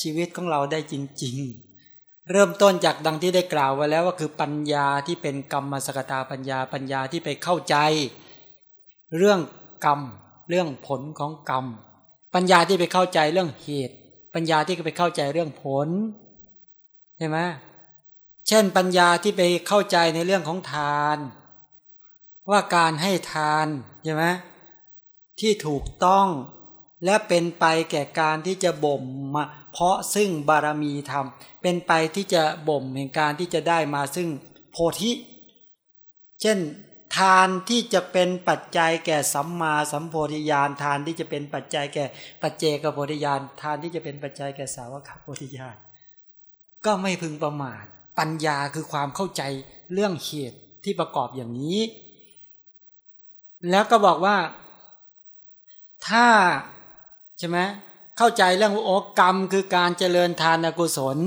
ชีวิตของเราได้จริง ๆ เริ่มต้นจากดังที่ได้กล่าวไว้แล้วว่าคือปัญญาที่เป็นกรรมสกตาปัญญาปัญญาที่ไปเข้าใจ เรื่องกรรม เรื่องผลของกรรม ปัญญาที่ไปเข้าใจเรื่องเหตุ ปัญญาที่ไปเข้าใจเรื่องผลใช่ไหม เช่นปัญญาที่ไปเข้าใจในเรื่องของทาน ว่าการให้ทานใช่ไหมที่ถูกต้องและเป็นไปแก่การที่จะบ่มมาเพราะซึ่งบารมีธรรม เป็นไปที่จะบ่มแห่งการที่จะได้มาซึ่งโพธิ เช่นทานที่จะเป็นปัจจัยแก่สัมมาสัมโพธิญาณทานที่จะเป็นปัจจัยแก่ปัจเจกโพธิญาณทานที่จะเป็นปัจจัยแก่สาวกโพธิญาณก็ไม่พึงประมาท ปัญญาคือความเข้าใจเรื่องเหตุที่ประกอบอย่างนี้ แล้วก็บอกว่า ถ้าใช่ไหมเข้าใจเรื่องโอกรรมคือการเจริญทานกุศล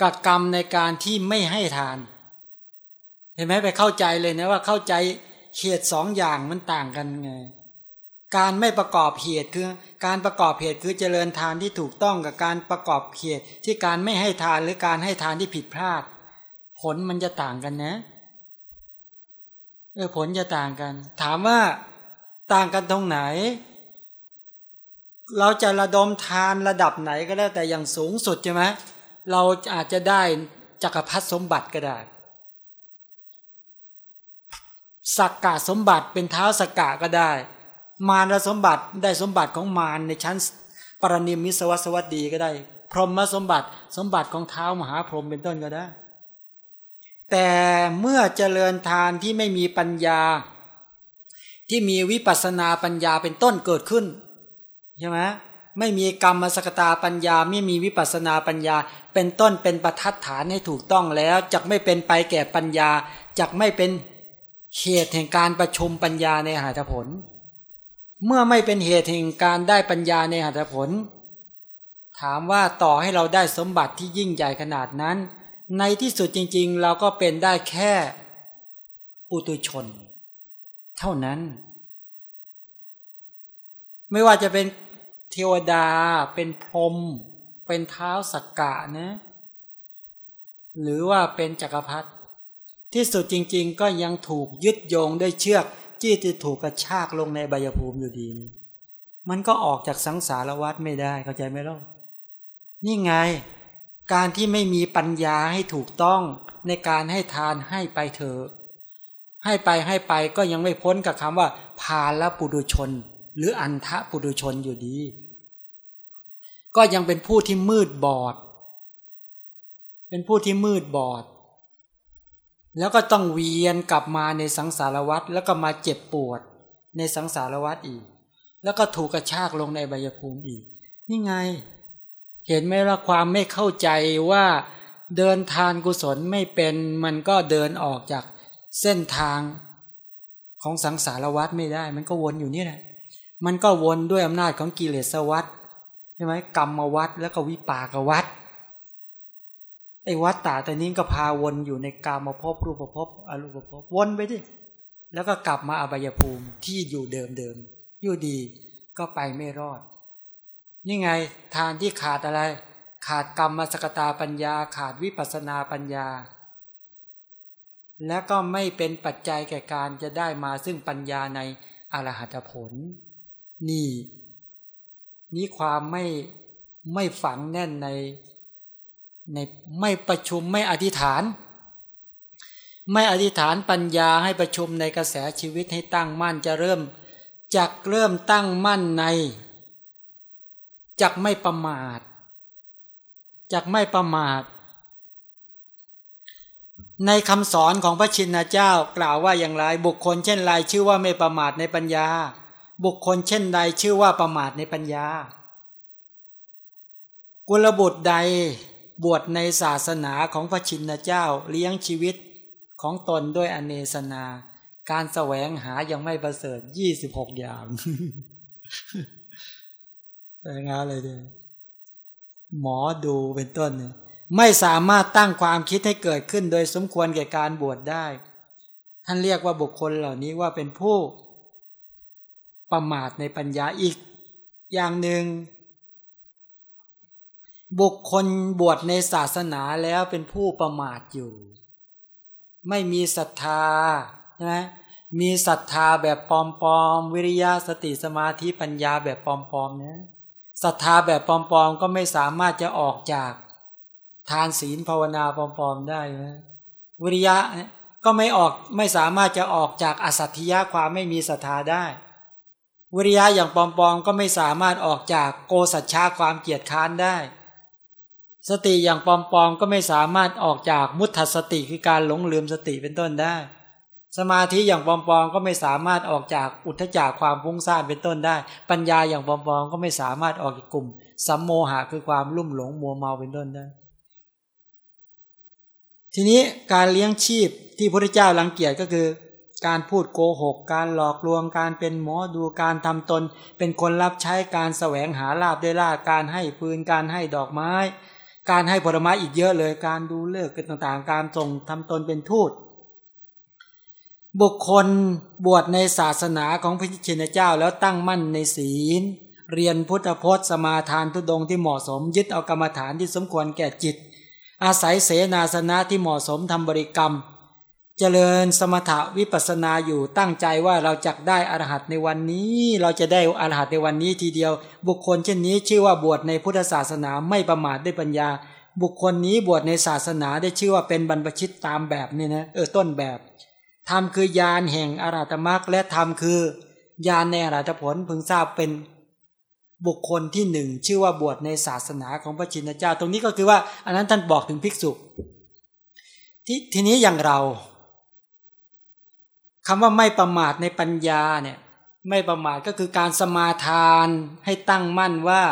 กับกรรมในการที่ไม่ให้ทาน เห็นไหมไปเข้าใจเลยนะว่าเข้าใจเหตุสองอย่างมันต่างกันไง การไม่ประกอบเหตุคือ การประกอบเหตุคือเจริญทานที่ถูกต้องกับการประกอบเหตุที่การไม่ให้ทานหรือการให้ทานที่ผิดพลาด ผลมันจะต่างกันนะเออผลจะต่างกัน ถามว่าต่างกันตรงไหน เราจะระดมทานระดับไหนก็ได้แต่อย่างสูงสุดใช่ไหมเราอาจจะได้จักรพรรดิสมบัติก็ได้สักกะสมบัติเป็นเท้าสักกะก็ได้ มารสมบัติได้สมบัติของมารในชั้นปรนิมิสวัสวัสดีก็ได้ พรหมสมบัติสมบัติของเท้ามหาพรหมเป็นต้นก็ได้ แต่เมื่อเจริญทานที่ไม่มีปัญญา ที่มีวิปัสนาปัญญาเป็นต้นเกิดขึ้นใช่ไหมไม่มีกรรมสกตาปัญญาไม่มีวิปัสนาปัญญา เป็นต้นเป็นประทัดฐานให้ถูกต้องแล้วจะไม่เป็นไปแก่ปัญญาจะไม่เป็นเหตุแห่งการประชุมปัญญาในหาผล เมื่อไม่เป็นเหตุแห่งการได้ปัญญาในหาผล ถามว่าต่อให้เราได้สมบัติที่ยิ่งใหญ่ขนาดนั้น ในที่สุดจริง ๆ เราก็เป็นได้แค่ปุตุชน เท่านั้น ไม่ว่าจะเป็นเทวดา เป็นพรหมเป็นเท้าสักกะนะ หรือว่าเป็นจักรพรรดิที่สุดจริง ๆ ก็ยังถูกยึดโยงด้วยเชือก จี้ที่ถูกกระชากลงในใบยภูมิอยู่ดี มันก็ออกจากสังสารวัฏไม่ได้เข้าใจไหมล่ะนี่ไง การที่ไม่มีปัญญาให้ถูกต้องในการให้ทานให้ไปเถอะให้ไปให้ไปก็ยังไม่พ้นกับคำว่าพาลปุดุชน หรืออันทะปุถุชนอยู่ดี ก็ยังเป็นผู้ที่มืดบอด เป็นผู้ที่มืดบอด แล้วก็ต้องเวียนกลับมาในสังสารวัฏแล้วก็มาเจ็บปวดในสังสารวัฏอีก แล้วก็ถูกกระชากลงในบยภูมิอีก นี่ไง เห็นไหมว่าความไม่เข้าใจว่าเดินทานกุศลไม่เป็นมันก็เดินออกจากเส้นทางของสังสารวัฏไม่ได้ มันก็วนอยู่นี่แหละ มันก็วนด้วยอำนาจของกิเลสวัฏใช่ไหมกรรมวัฏแล้วก็วิปากวัฏ ไอ้วัฏตาแต่นี้ก็พาวนอยู่ในกามภพรูปภพอรูปภพวนไปดิแล้วก็กลับมาอบายภูมิที่อยู่เดิมเดิมอยู่ดีก็ไปไม่รอด นี่ไงทานที่ขาดอะไร ขาดกรรมสกตาปัญญา ขาดวิปัสนาปัญญา และก็ไม่เป็นปัจจัยแก่การจะได้มาซึ่งปัญญาในอรหัตผล นี่ นี้ความไม่ไม่ฝังแน่นใน ในไม่ประชุมไม่อธิษฐาน ไม่อธิษฐานปัญญาให้ประชุมในกระแสชีวิตให้ตั้งมั่นจะเริ่มจักเริ่มตั้งมั่นในจักไม่ประมาทจักไม่ประมาท ในคำสอนของพระชินเจ้ากล่าวว่าอย่างไร บุคคลเช่นไรชื่อว่าไม่ประมาทในปัญญา บุคคลเช่นใดชื่อว่าประมาทในปัญญากุลบุตรใด บวชในศาสนาของพระชินเจ้าเลี้ยงชีวิตของตนด้วยอเนสนา การแสวงหายังไม่ประเสริฐยี่สิบหกอย่างแต่งานเลยเดียหมอดูเป็นต้นเนี่ยไม่สามารถตั้งความคิดให้เกิดขึ้นโดยสมควรแก่การบวชได้ ท่านเรียกว่าบุคคลเหล่านี้ว่าเป็นผู้ประมาทในปัญญาอีก อย่างหนึ่ง บุคคลบวชในศาสนาแล้วเป็นผู้ประมาทอยู่ ไม่มีศรัทธาใช่ไหมมีศรัทธาแบบปลอมๆวิริยะสติสมาธิปัญญาแบบปลอมๆเนี่ยศรัทธาแบบปลอมๆก็ไม่สามารถจะออกจากทานศีลภาวนาปลอมๆได้นะวิริยะก็ไม่ออกไม่สามารถจะออกจากอสัตถิยะความไม่มีศรัทธาได้ วิริยะอย่างปลอมๆก็ไม่สามารถออกจากโกสัจฉาความเกียจค้านได้ สติอย่างปลอมๆก็ไม่สามารถออกจากมุตถสติคือการหลงลืมสติเป็นต้นได้ สมาธิอย่างปลอมๆก็ไม่สามารถออกจากอุทธจักความฟุ้งซ่านเป็นต้นได้ ปัญญาอย่างปลอมๆก็ไม่สามารถออกจากกลุ่มสัมโมหะคือความลุ่มหลงมัวเมาเป็นต้นได้ ทีนี้การเลี้ยงชีพที่พระเจ้ารังเกียจก็คือ การพูดโกหก การหลอกลวง การเป็นหมอดูการทำตน เป็นคนรับใช้การแสวงหาลาบได้ลาการให้ปืนการให้ดอกไม้ การให้ผลไม้อีกเยอะเลย การดูเลิกกันต่างๆ การส่งทำตนเป็นทูต บุคคลบวชในศาสนาของพระชินเจ้าแล้วตั้งมั่นในศีล เรียนพุทธพจน์สมาทานทุดงที่เหมาะสม ยึดเอากรรมฐานที่สมควรแก่จิต อาศัยเสนาสนะที่เหมาะสมทำบริกรรม เจริญสมถะวิปัสนาอยู่ตั้งใจว่าเราจะได้อรหัตในวันนี้ เราจะได้อรหัตในวันนี้ทีเดียว บุคคลเช่นนี้ชื่อว่าบวชในพุทธศาสนาไม่ประมาทด้วยปัญญา บุคคลนี้บวชในศาสนาได้ชื่อว่าเป็นบรรพชิตตามแบบนี่นะเออต้นแบบธรรมคือยานแห่งอรหัตมรรคและธรรมคือยานในอรหัตผลพึงทราบเป็นบุคคลที่หนึ่งชื่อว่าบวชในศาสนาของพระชินเจ้า ตรงนี้ก็คือว่า อันนั้นท่านบอกถึงภิกษุททีนี้อย่างเรา คำว่าไม่ประมาทในปัญญาเนี่ยไม่ประมาทก็คือการสมาทานให้ตั้งมั่นว่า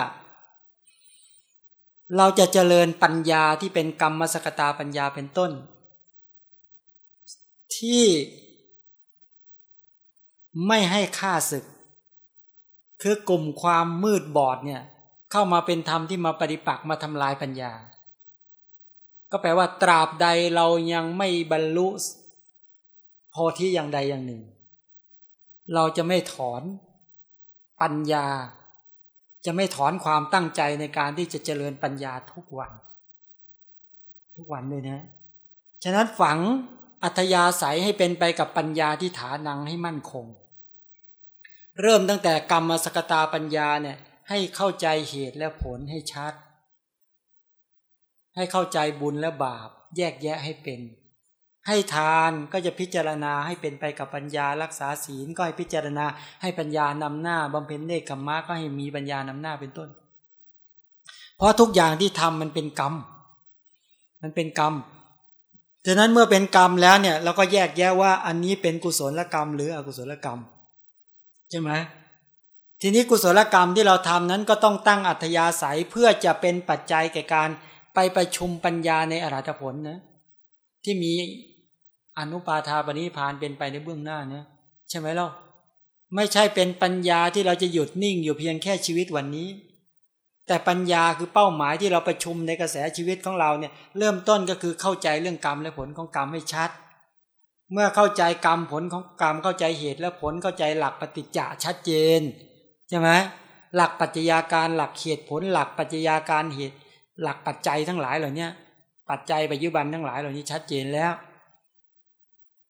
เราจะเจริญปัญญาที่เป็นกรรมสกตาปัญญาเป็นต้น ที่ไม่ให้ค่าศึก คือกลุ่มความมืดบอดเนี่ยเข้ามาเป็นธรรมที่มาปฏิปักษ์มาทำลายปัญญา ก็แปลว่าตราบใดเรายังไม่บรรลุ พธิอย่างใดอย่างหนึ่ง เราจะไม่ถอนปัญญา จะไม่ถอนความตั้งใจในการที่จะเจริญปัญญาทุกวัน ทุกวันเลยนะ ฉะนั้นฝังอัธยาศัยให้เป็นไปกับปัญญาที่ฐานังให้มั่นคง เริ่มตั้งแต่กรรมสกตาปัญญาเนี่ยให้เข้าใจเหตุและผลให้ชัด ให้เข้าใจบุญและบาป แยกแยะให้เป็น ให้ทานก็จะพิจารณาให้เป็นไปกับปัญญารักษาศีลก็ให้พิจารณาให้ปัญญานำหน้าบำเพ็ญเนคขมมะก็ให้มีปัญญานำหน้าเป็นต้น เพราะทุกอย่างที่ทำมันเป็นกรรม มันเป็นกรรมฉะนั้นเมื่อเป็นกรรมแล้วเนี่ยเราก็แยกแยะว่าอันนี้เป็นกุศลกรรม หรืออกุศลกรรมใช่ไหมทีนี้กุศลกรรมที่เราทำนั้นก็ต้องตั้งอัธยาศัยเพื่อจะเป็นปัจจัยแก่การไปประชุมปัญญาในอรหัตผลนะที่มี อนุปาทาปณิพานเป็นไปในเบื้องหน้าเนี่ยใช่ไหมล่ะไม่ใช่เป็นปัญญาที่เราจะหยุดนิ่งอยู่เพียงแค่ชีวิตวันนี้ แต่ปัญญาคือเป้าหมายที่เราประชุมในกระแสชีวิตของเราเนี่ย เริ่มต้นก็คือเข้าใจเรื่องกรรมและผลของกรรมให้ชัด เมื่อเข้าใจกรรมผลของกรรมเข้าใจเหตุและผลเข้าใจหลักปฏิจจะชัดเจนใช่ไหมหลักปัจจัยาการหลักเหตุผล หลักปัจจัยาการเหตุ หลักปัจจัยทั้งหลายเหล่านี้ปัจจัยปัจจุบันทั้งหลายเหล่านี้ชัดเจนแล้ว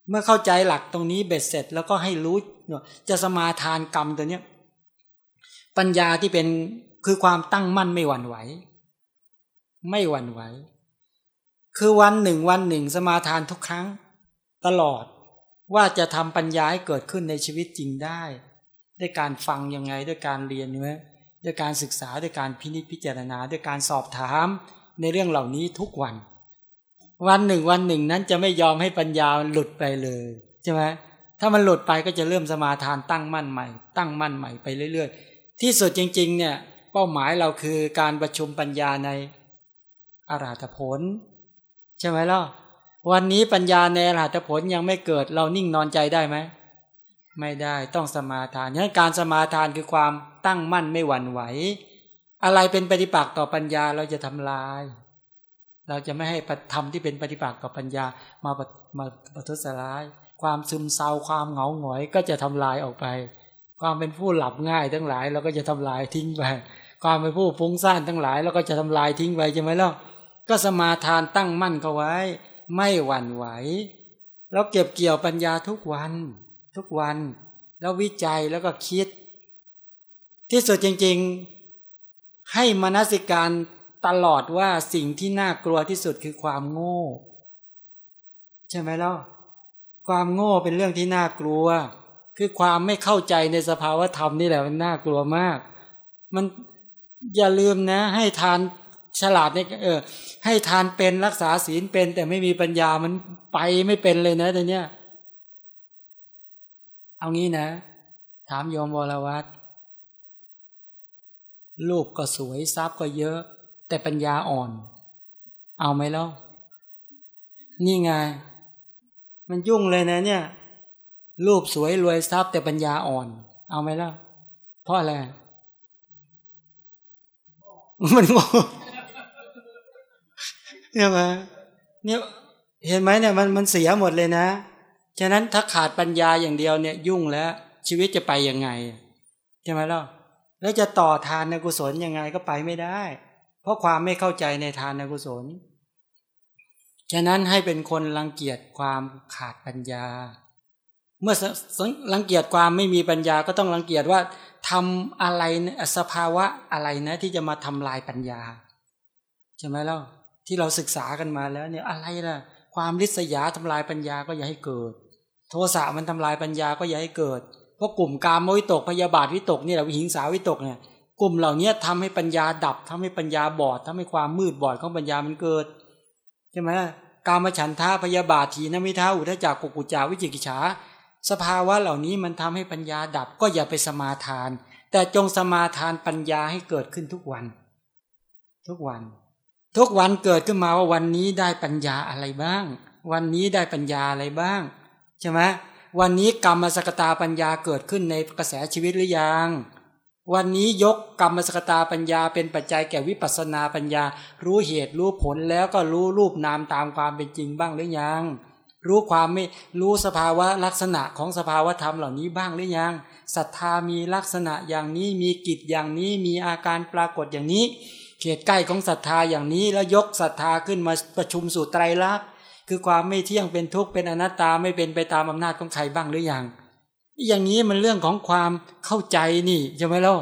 เมื่อเข้าใจหลักตรงนี้เบ็ดเสร็จแล้วก็ให้รู้จะสมาทานกรรมตัวเนี้ยปัญญาที่เป็นคือความตั้งมั่นไม่หวั่นไหว ไม่หวั่นไหว คือวันหนึ่งวันหนึ่งสมาทานทุกครั้ง ตลอดว่าจะทำปัญญาให้เกิดขึ้นในชีวิตจริงได้ ด้วยการฟังยังไงด้วยการเรียนไหมด้วยการศึกษาด้วยการพินิจพิจารณา ด้วยการสอบถามในเรื่องเหล่านี้ทุกวัน วันหนึ่งวันหนึ่งนั้นจะไม่ยอมให้ปัญญาหลุดไปเลยใช่ไหมถ้ามันหลุดไปก็จะเริ่มสมาทานตั้งมั่นใหม่ ตั้งมั่นใหม่ไปเรื่อย ๆ ที่สุดจริง ๆ เนี่ย เป้าหมายเราคือการประชุมปัญญาในอารหัตผล ใช่ไหมล่ะวันนี้ปัญญาในอรหัตผลยังไม่เกิด เรานิ่งนอนใจได้ไหมไม่ได้ต้องสมาทานนั้นการสมาทานคือความตั้งมั่นไม่หวั่นไหว อะไรเป็นปฏิปักษ์ต่อปัญญาเราจะทำลาย เราจะไม่ให้ธรรมที่เป็นปฏิปักษ์ต่อปัญญามามาประทุษร้าย ความซึมเศร้าความเหงาหงอยก็จะทำลายออกไป ความเป็นผู้หลับง่ายทั้งหลายเราก็จะทำลายทิ้งไปความเป็นผู้ฟุ้งซ่านทั้งหลายเราก็จะทำลายทิ้งไปใช่ไหมล่ะก็สมาทานตั้งมั่นเขาไว้ ไม่หวั่นไหวแล้วเก็บเกี่ยวปัญญาทุกวัน ทุกวัน แล้ววิจัยแล้วก็คิด ที่สุดจริง ๆ ให้มนสิการ ตลอดว่าสิ่งที่น่ากลัวที่สุดคือความโง่ ใช่ไหมล่ะความโง่เป็นเรื่องที่น่ากลัว คือความไม่เข้าใจในสภาวธรรมนี่แหละมันน่ากลัวมาก มันอย่าลืมนะ ให้ทานฉลาดเนี่ยเออ ให้ทานเป็นรักษาศีลเป็น แต่ไม่มีปัญญามันไปไม่เป็นเลยนะตอนเนี้ยเอางี้นะ ถามโยมวรวัตรูปก็สวยทรัพย์ก็เยอะ แต่ปัญญาอ่อน เอาไหมล่ะนี่ไง มันยุ่งเลยนะ เนี่ย รูปสวยรวยทรัพย์ แต่ปัญญาอ่อน เอาไหมล่ะ เพราะอะไร มันงงเนี่ยมาเนี่ยเห็นไหมเนี่ยมันมันเสียหมดเลยนะ ฉะนั้นถ้าขาดปัญญาอย่างเดียวเนี่ย ยุ่งแล้ว ชีวิตจะไปยังไงใช่ไหมล่ะแล้วจะต่อทานในกุศลยังไงก็ไปไม่ได้ เพราะความไม่เข้าใจในทานในกุศล ฉะนั้นให้เป็นคนรังเกียจความขาดปัญญา เมื่อรังเกียจความไม่มีปัญญาก็ต้องรังเกียจว่าทำอะไรสภาวะอะไรนะที่จะมาทำลายปัญญาใช่ไหมล่ะที่เราศึกษากันมาแล้วเนี่ยอะไรล่ะ ความริษยาทำลายปัญญาก็อย่าให้เกิด โทสะมันทำลายปัญญาก็อย่าให้เกิดเพราะกลุ่มกามวิตกพยาบาทวิตกนี่แหละวิหิงสาวิตกเนี่ย กลุ่มเหล่านี้ทำให้ปัญญาดับทำให้ปัญญาบอดทำให้ความมืดบอดของปัญญามันเกิดใช่ไหมกามฉันทาพยาบาทีนมิท้าอุทจักกุกุจาวิจิกิจฉาสภาวะเหล่านี้มันทำให้ปัญญาดับก็อย่าไปสมาทาน แต่จงสมาทานปัญญาให้เกิดขึ้นทุกวัน ทุกวัน ทุกวันเกิดขึ้นมาว่าวันนี้ได้ปัญญาอะไรบ้าง วันนี้ได้ปัญญาอะไรบ้างใช่ไหมวันนี้กรรมสกตาปัญญาเกิดขึ้นในกระแสชีวิตหรือยัง วันนี้ยกกรรมสกตาปัญญาเป็นปัจจัยแก่วิปัสนาปัญญา รู้เหตุรู้ผลแล้วก็รู้รูปนามตามความเป็นจริงบ้างหรือยัง รู้ความไม่รู้สภาวะลักษณะของสภาวะธรรมเหล่านี้บ้างหรือยังศรัทธามีลักษณะอย่างนี้มีกิจอย่างนี้มีอาการปรากฏอย่างนี้เขตใกล้ของศรัทธาอย่างนี้แล้วยกศรัทธาขึ้นมาประชุมสู่ไตรลักษณ์คือความไม่เที่ยงเป็นทุกข์เป็นอนัตตาไม่เป็นไปตามอำนาจของใครบ้างหรือยัง อย่างนี้มันเรื่องของความเข้าใจนี่ใช่ไหมล่ะ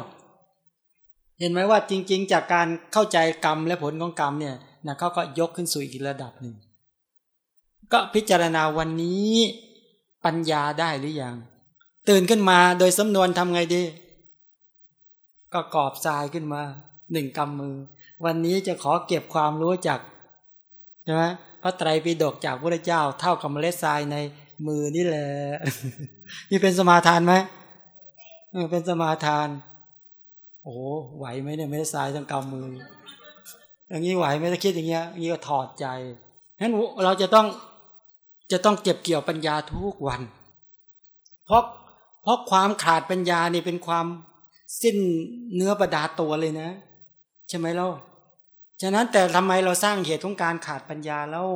เห็นไหมว่าจริง ๆ จากการเข้าใจกรรมและผลของกรรมเนี่ยนะเขาก็ยกขึ้นสู่อีกระดับหนึ่งก็พิจารณาวันนี้ปัญญาได้หรือยัง ตื่นขึ้นมาโดยสำนวนทำไงดี ก็กอบทรายขึ้นมาหนึ่งกำมือ วันนี้จะขอเก็บความรู้จากใช่ไหมพระไตรปิฎกจากพระเจ้าเท่ากับเมล็ดทรายใน มือนี่แหละนี่เป็นสมาทานไหมเป็นสมาทาน โอ้ไหวไหมเนี่ยเมล็ดทรายต้องกำมือ อย่างนี้ไหวไหมถ้าคิดอย่างเงี้ยอย่างนี้ก็ถอดใจฉะนั้นเราจะต้องจะต้องเก็บเกี่ยวปัญญาทุกวัน เพราะเพราะความขาดปัญญานี่เป็นความสิ้นเนื้อประดาตัวเลยนะ ใช่ไหมเล่าฉะนั้นแต่ทำไมเราสร้างเหตุของการขาดปัญญาแล้ว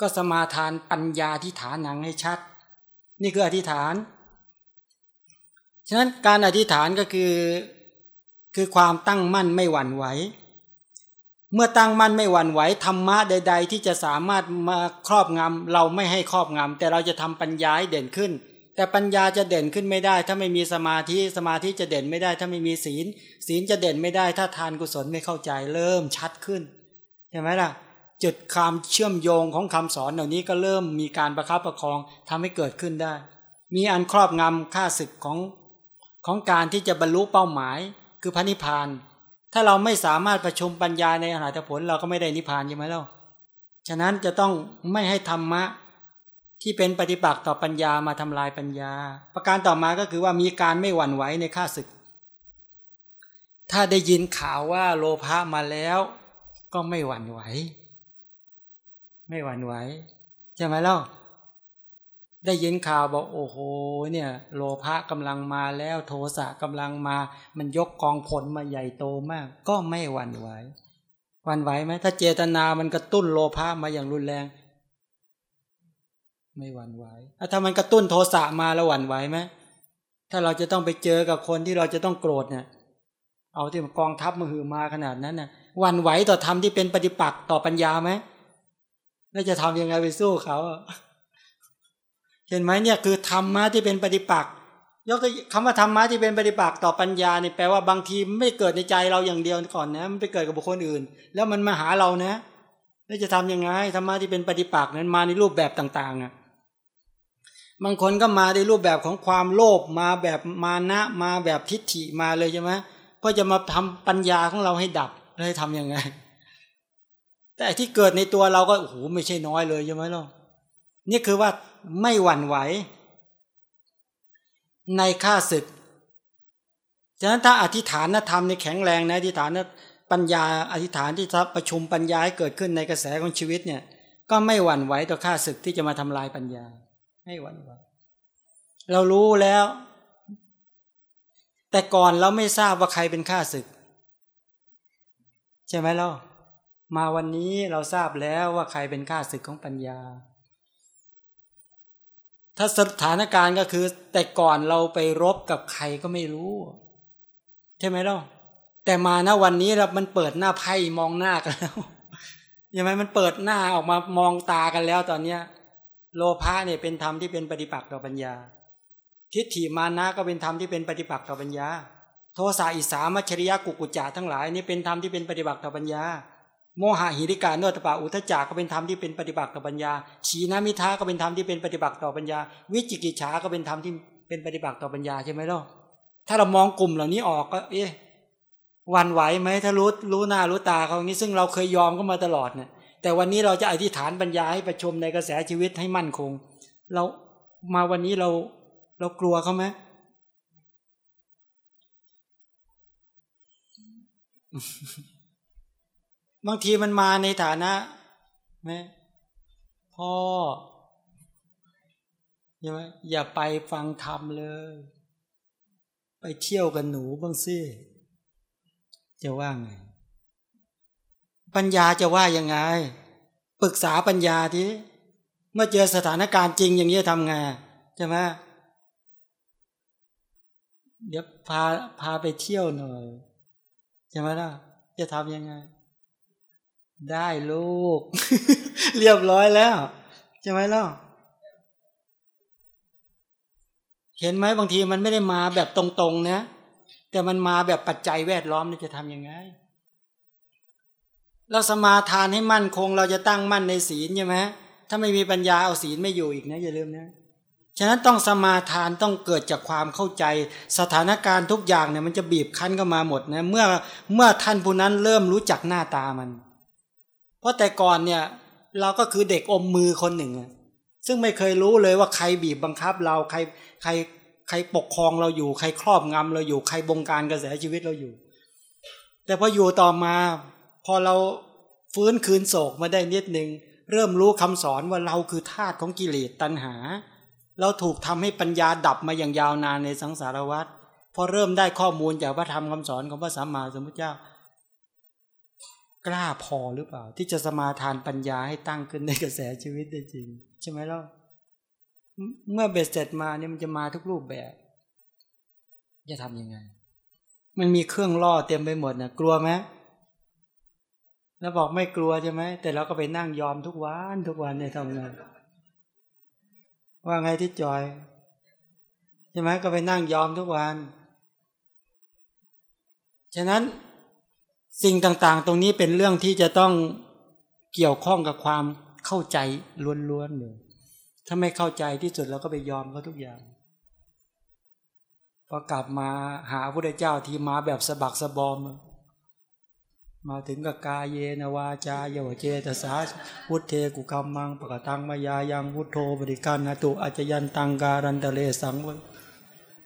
ก็สมาทานปัญญาที่ฐานหนังให้ชัด นี่คืออธิษฐาน ฉะนั้นการอธิษฐานก็คือคือความตั้งมั่นไม่หวั่นไหว เมื่อตั้งมั่นไม่หวั่นไหวธรรมะใด ๆ ที่จะสามารถมาครอบงำเราไม่ให้ครอบงำแต่เราจะทำปัญญาให้เด่นขึ้น แต่ปัญญาจะเด่นขึ้นไม่ได้ ถ้าไม่มีสมาธิสมาธิจะเด่นไม่ได้ ถ้าไม่มีศีล ศีลจะเด่นไม่ได้ ถ้าทานกุศลไม่เข้าใจเริ่มชัดขึ้นใช่ไหมล่ะ จุดความเชื่อมโยงของคำสอนเหล่านี้ก็เริ่มมีการประคับประคองทำให้เกิดขึ้นได้ มีอันครอบงำค่าศึกของของการที่จะบรรลุเป้าหมาย คือพระนิพพาน ถ้าเราไม่สามารถประชุมปัญญาในอรหัตผลเราก็ไม่ได้นิพพานใช่ไหมล่ะฉะนั้นจะต้องไม่ให้ธรรมะที่เป็นปฏิปักษ์ต่อปัญญามาทำลายปัญญา ประการต่อมาก็คือว่ามีการไม่หวั่นไหวในค่าศึก ถ้าได้ยินข่าวว่าโลภะมาแล้ว ก็ไม่หวั่นไหว ไม่หวั่นไหวใช่ไหมล่ะได้ยินข่าวบอกโอ้โหเนี่ย โลภะกำลังมาแล้วโทสะกำลังมา มันยกกองผลมาใหญ่โตมาก ก็ไม่หวั่นไหวหวั่นไหวไหมถ้าเจตนามันกระตุ้นโลภะมาอย่างรุนแรง ไม่หวั่นไหวถ้ามันกระตุ้นโทสะมาแล้วหวั่นไหวไหมถ้าเราจะต้องไปเจอกับคนที่เราจะต้องโกรธเนี่ย เอาที่กองทัพมือหือมาขนาดนั้นน่ะหวั่นไหวต่อธรรมที่เป็นปฏิปักษ์ต่อปัญญาไหม แล้วจะทำยังไงไปสู้เขาเห็นไหมเนี่ยคือธรรมะที่เป็นปฏิปักษ์ยกคำว่าธรรมะที่เป็นปฏิปักษ์ต่อปัญญาเนี่ยแปลว่าบางทีไม่เกิดในใจเราอย่างเดียวก่อนนะมันไปเกิดกับบุคคลอื่น แล้วมันมาหาเรานะแล้วจะทํำยังไงธรรมะที่เป็นปฏิปักษ์นั้นมาในรูปแบบต่างๆอะบางคนก็มาในรูปแบบของความโลภมาแบบมานะมาแบบทิฏฐิมาเลยใช่ไหมเพื่อจะมาทำปัญญาของเราให้ดับแล้วให้ทำยังไง แต่ที่เกิดในตัวเราก็โอ้โหไม่ใช่น้อยเลยใช่ไหมล่ะนี่คือว่าไม่หวั่นไหว ในค่าศึกฉะนั้นถ้าอธิษฐานธรรมในแข็งแรงนะอธิษฐานปัญญาอธิษฐานที่ทัประชุมปัญญาให้เกิดขึ้นในกระแสของชีวิตเนี่ย ก็ไม่หวั่นไหวต่อค่าศึกที่จะมาทำลายปัญญา ไม่หวั่นไหวเรารู้แล้ว แต่ก่อนเราไม่ทราบว่าใครเป็นข้าศึก ใช่ไหมเรา มาวันนี้เราทราบแล้วว่าใครเป็นข้าศึกของปัญญา ถ้าสถานการณ์ก็คือ แต่ก่อนเราไปรบกับใครก็ไม่รู้ ใช่ไหมล่ะแต่มาณวันนี้เรามันเปิดหน้าไพ่มองหน้ากันแล้วยังไงมันเปิดหน้าออกมามองตากันแล้วตอนเนี้ย โลภะเนี่ยเป็นธรรมที่เป็นปฏิปักษ์ต่อปัญญา ทิฏฐิมานะก็เป็นธรรมที่เป็นปฏิปักษ์ต่อปัญญา โทสะอิสามัชริยะกุกุจจะทั้งหลายนี่เป็นธรรมที่เป็นปฏิบัติต่อปัญญา โมหะหิริกาโนตปะอุทจักก็เป็นธรรมที่เป็นปฏิบัติต่อปัญญา ชีนามิทาก็เป็นธรรมที่เป็นปฏิบัติต่อปัญญา วิจิกิจฉาก็เป็นธรรมที่เป็นปฏิบัติต่อปัญญาใช่ไหมล่ะถ้าเรามองกลุ่มเหล่านี้ออกก็เอ๊ะวันไหวไหมถ้ารู้รู้หน้ารู้ตาเขาอย่างนี้ซึ่งเราเคยยอมก็มาตลอดเนี่ยแต่วันนี้เราจะอธิษฐานปัญญาให้ประชุมในกระแสชีวิตให้มั่นคง เรามาวันนี้เราเรากลัวเขาไหม บางทีมันมาในฐานะแม่พ่อใช่ไหมอย่าไปฟังธรรมเลย ไปเที่ยวกันหนูบ้างสิจะว่าไง ปัญญาจะว่ายังไง ปรึกษาปัญญาทีเมื่อเจอสถานการณ์จริงอย่างนี้ทำไงใช่ไหมเดี๋ยวพาพาไปเที่ยวหน่อยใช่ไหมล่ะจะทำยังไง ได้ลูก เรียบร้อยแล้ว ใช่ไหมล่ะเห็นไหมบางทีมันไม่ได้มาแบบตรงๆนะแต่มันมาแบบปัจจัยแวดล้อมนี่จะทำยังไง เราสมาทานให้มั่นคง เราจะตั้งมั่นในศีลใช่ไหมถ้าไม่มีปัญญาเอาศีลไม่อยู่อีกนะอย่าลืมนะฉะนั้นต้องสมาทานต้องเกิดจากความเข้าใจ สถานการณ์ทุกอย่างเนี่ยมันจะบีบคั้นก็มาหมดนะเมื่อเมื่อท่านผู้นั้นเริ่มรู้จักหน้าตามัน ราะแต่ก่อนเนี่ย เราก็คือเด็กอมมือคนหนึ่ง ซึ่งไม่เคยรู้เลยว่าใครบีบบังคับเราใครใครใครปกครองเราอยู่ ใครครอบงำเราอยู่ ใครบงการกระแสชีวิตเราอยู่ แต่พออยู่ต่อมา พอเราฟื้นคืนโศกมาได้นิดหนึ่งเริ่มรู้คำสอนว่าเราคือทาสของกิเลสตัณหา เราถูกทำให้ปัญญาดับมาอย่างยาวนานในสังสารวัฏพอเริ่มได้ข้อมูลจากพระธรรมคำสอนของพระสัมมาสัมพุทธเจ้า กล้าพอหรือเปล่า ที่จะสมาทานปัญญาให้ตั้งขึ้นในกระแสชีวิตได้จริง ใช่ไหมล่ะเมื่อเบ็ดเสร็จมาเนี่ยมันจะมาทุกรูปแบบ จะทำยังไง มันมีเครื่องล่อเต็มไปหมดนะกลัวไหมแล้วบอกไม่กลัวใช่ไหมแต่เราก็ไปนั่งยอมทุกวันทุกวันในทำงานว่าไงที่จอยใช่ไหมก็ไปนั่งยอมทุกวัน ฉะนั้น สิ่งต่างๆ ตรงนี้เป็นเรื่องที่จะต้องเกี่ยวข้องกับความเข้าใจล้วนๆเลยถ้าไม่เข้าใจที่สุดเราก็ไปยอมเขาทุกอย่างพอกลับมาหาพระเจ้าที่มาแบบสะบักสะบอม มาถึงกับกาเยนวาจาเยวเจตสาวุฒเทกุกรรมมังปะกตังมายายังวุฒโธบริการนตุอาจยันตังการันตะเลสังว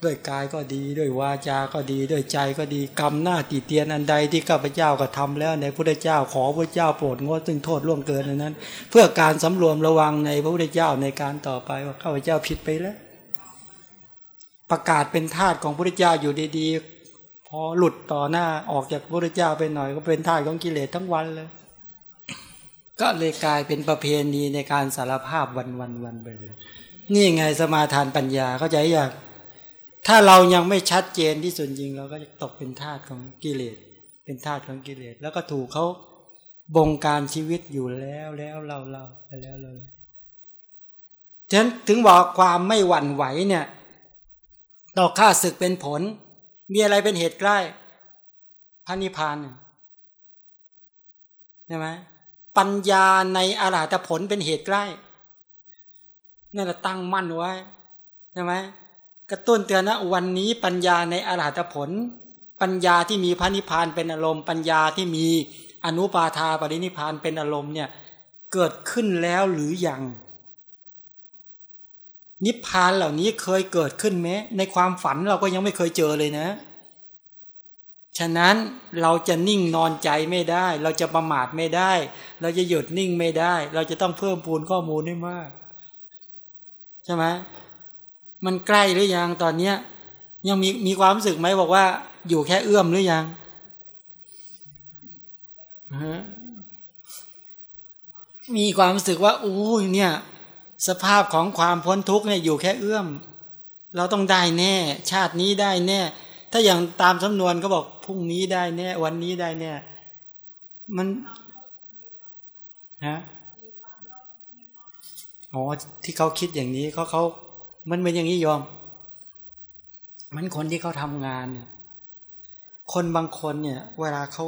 ด้วยกายก็ดี ด้วยวาจาก็ดี ด้วยใจก็ดีกรรมหน้าติเตียนอันใดที่ข้าพเจ้าก็ทำแล้วในพระเจ้าขอพระเจ้าโปรดงดซึ่งโทษล่วงเกินนั้น เพื่อการสำรวมระวังในพระพุทธเจ้าในการต่อไปว่าข้าพเจ้าผิดไปแล้ว ประกาศเป็นทาสของพระพุทธเจ้าอยู่ดีๆ พอหลุดต่อหน้าออกจากพระพุทธเจ้าไปหน่อยก็เป็นทาสของกิเลสทั้งวันเลย ก็เลยกลายเป็นประเพณีในการสารภาพวันวันวันไปเลย นี่ไงสมาทานปัญญาเข้าใจอย่าง ถ้าเรายังไม่ชัดเจนที่สุดจริงเราก็จะตกเป็นทาสของกิเลส เป็นทาสของกิเลส แล้วก็ถูกเขาบงการชีวิตอยู่แล้วแล้วเราเราแล้วเราฉะนั้นถึงบอกความไม่หวั่นไหวเนี่ย ต่อค่าศึกเป็นผล มีอะไรเป็นเหตุใกล้พระนิพพานใช่ไหมปัญญาในอาราธผลเป็นเหตุใกล้นั่นแหละตั้งมั่นไว้ใช่ไหม กระตุ้นเตือนนะวันนี้ปัญญาในอรหัตผล ปัญญาที่มีพระนิพพานเป็นอารมณ์ ปัญญาที่มีอนุปาทาปรินิพพานเป็นอารมณ์เนี่ยเกิดขึ้นแล้วหรือยังนิพพานเหล่านี้เคยเกิดขึ้นไหมในความฝันเราก็ยังไม่เคยเจอเลยนะ ฉะนั้นเราจะนิ่งนอนใจไม่ได้ เราจะประมาทไม่ได้ เราจะหยุดนิ่งไม่ได้ เราจะต้องเพิ่มพูนข้อมูลให้มาก ใช่ไหม มันใกล้หรือยังตอนเนี้ย ยังมีมีความรู้สึกไหมบอกว่า อยู่แค่เอื้อมหรือยังมีความรู้สึกว่าอู้เนี่ย สภาพของความพ้นทุกข์เนี่ยอยู่แค่เอื้อม เราต้องได้แน่ ชาตินี้ได้แน่ ถ้าอย่างตามสำนวนก็บอกพรุ่งนี้ได้แน่ วันนี้ได้แน่ มันฮะอ๋อที่เขาคิดอย่างนี้เขาเขา มันเป็นอย่างนี้ยอม มันคนที่เขาทำงานเนี่ย คนบางคนเนี่ย เวลาเขา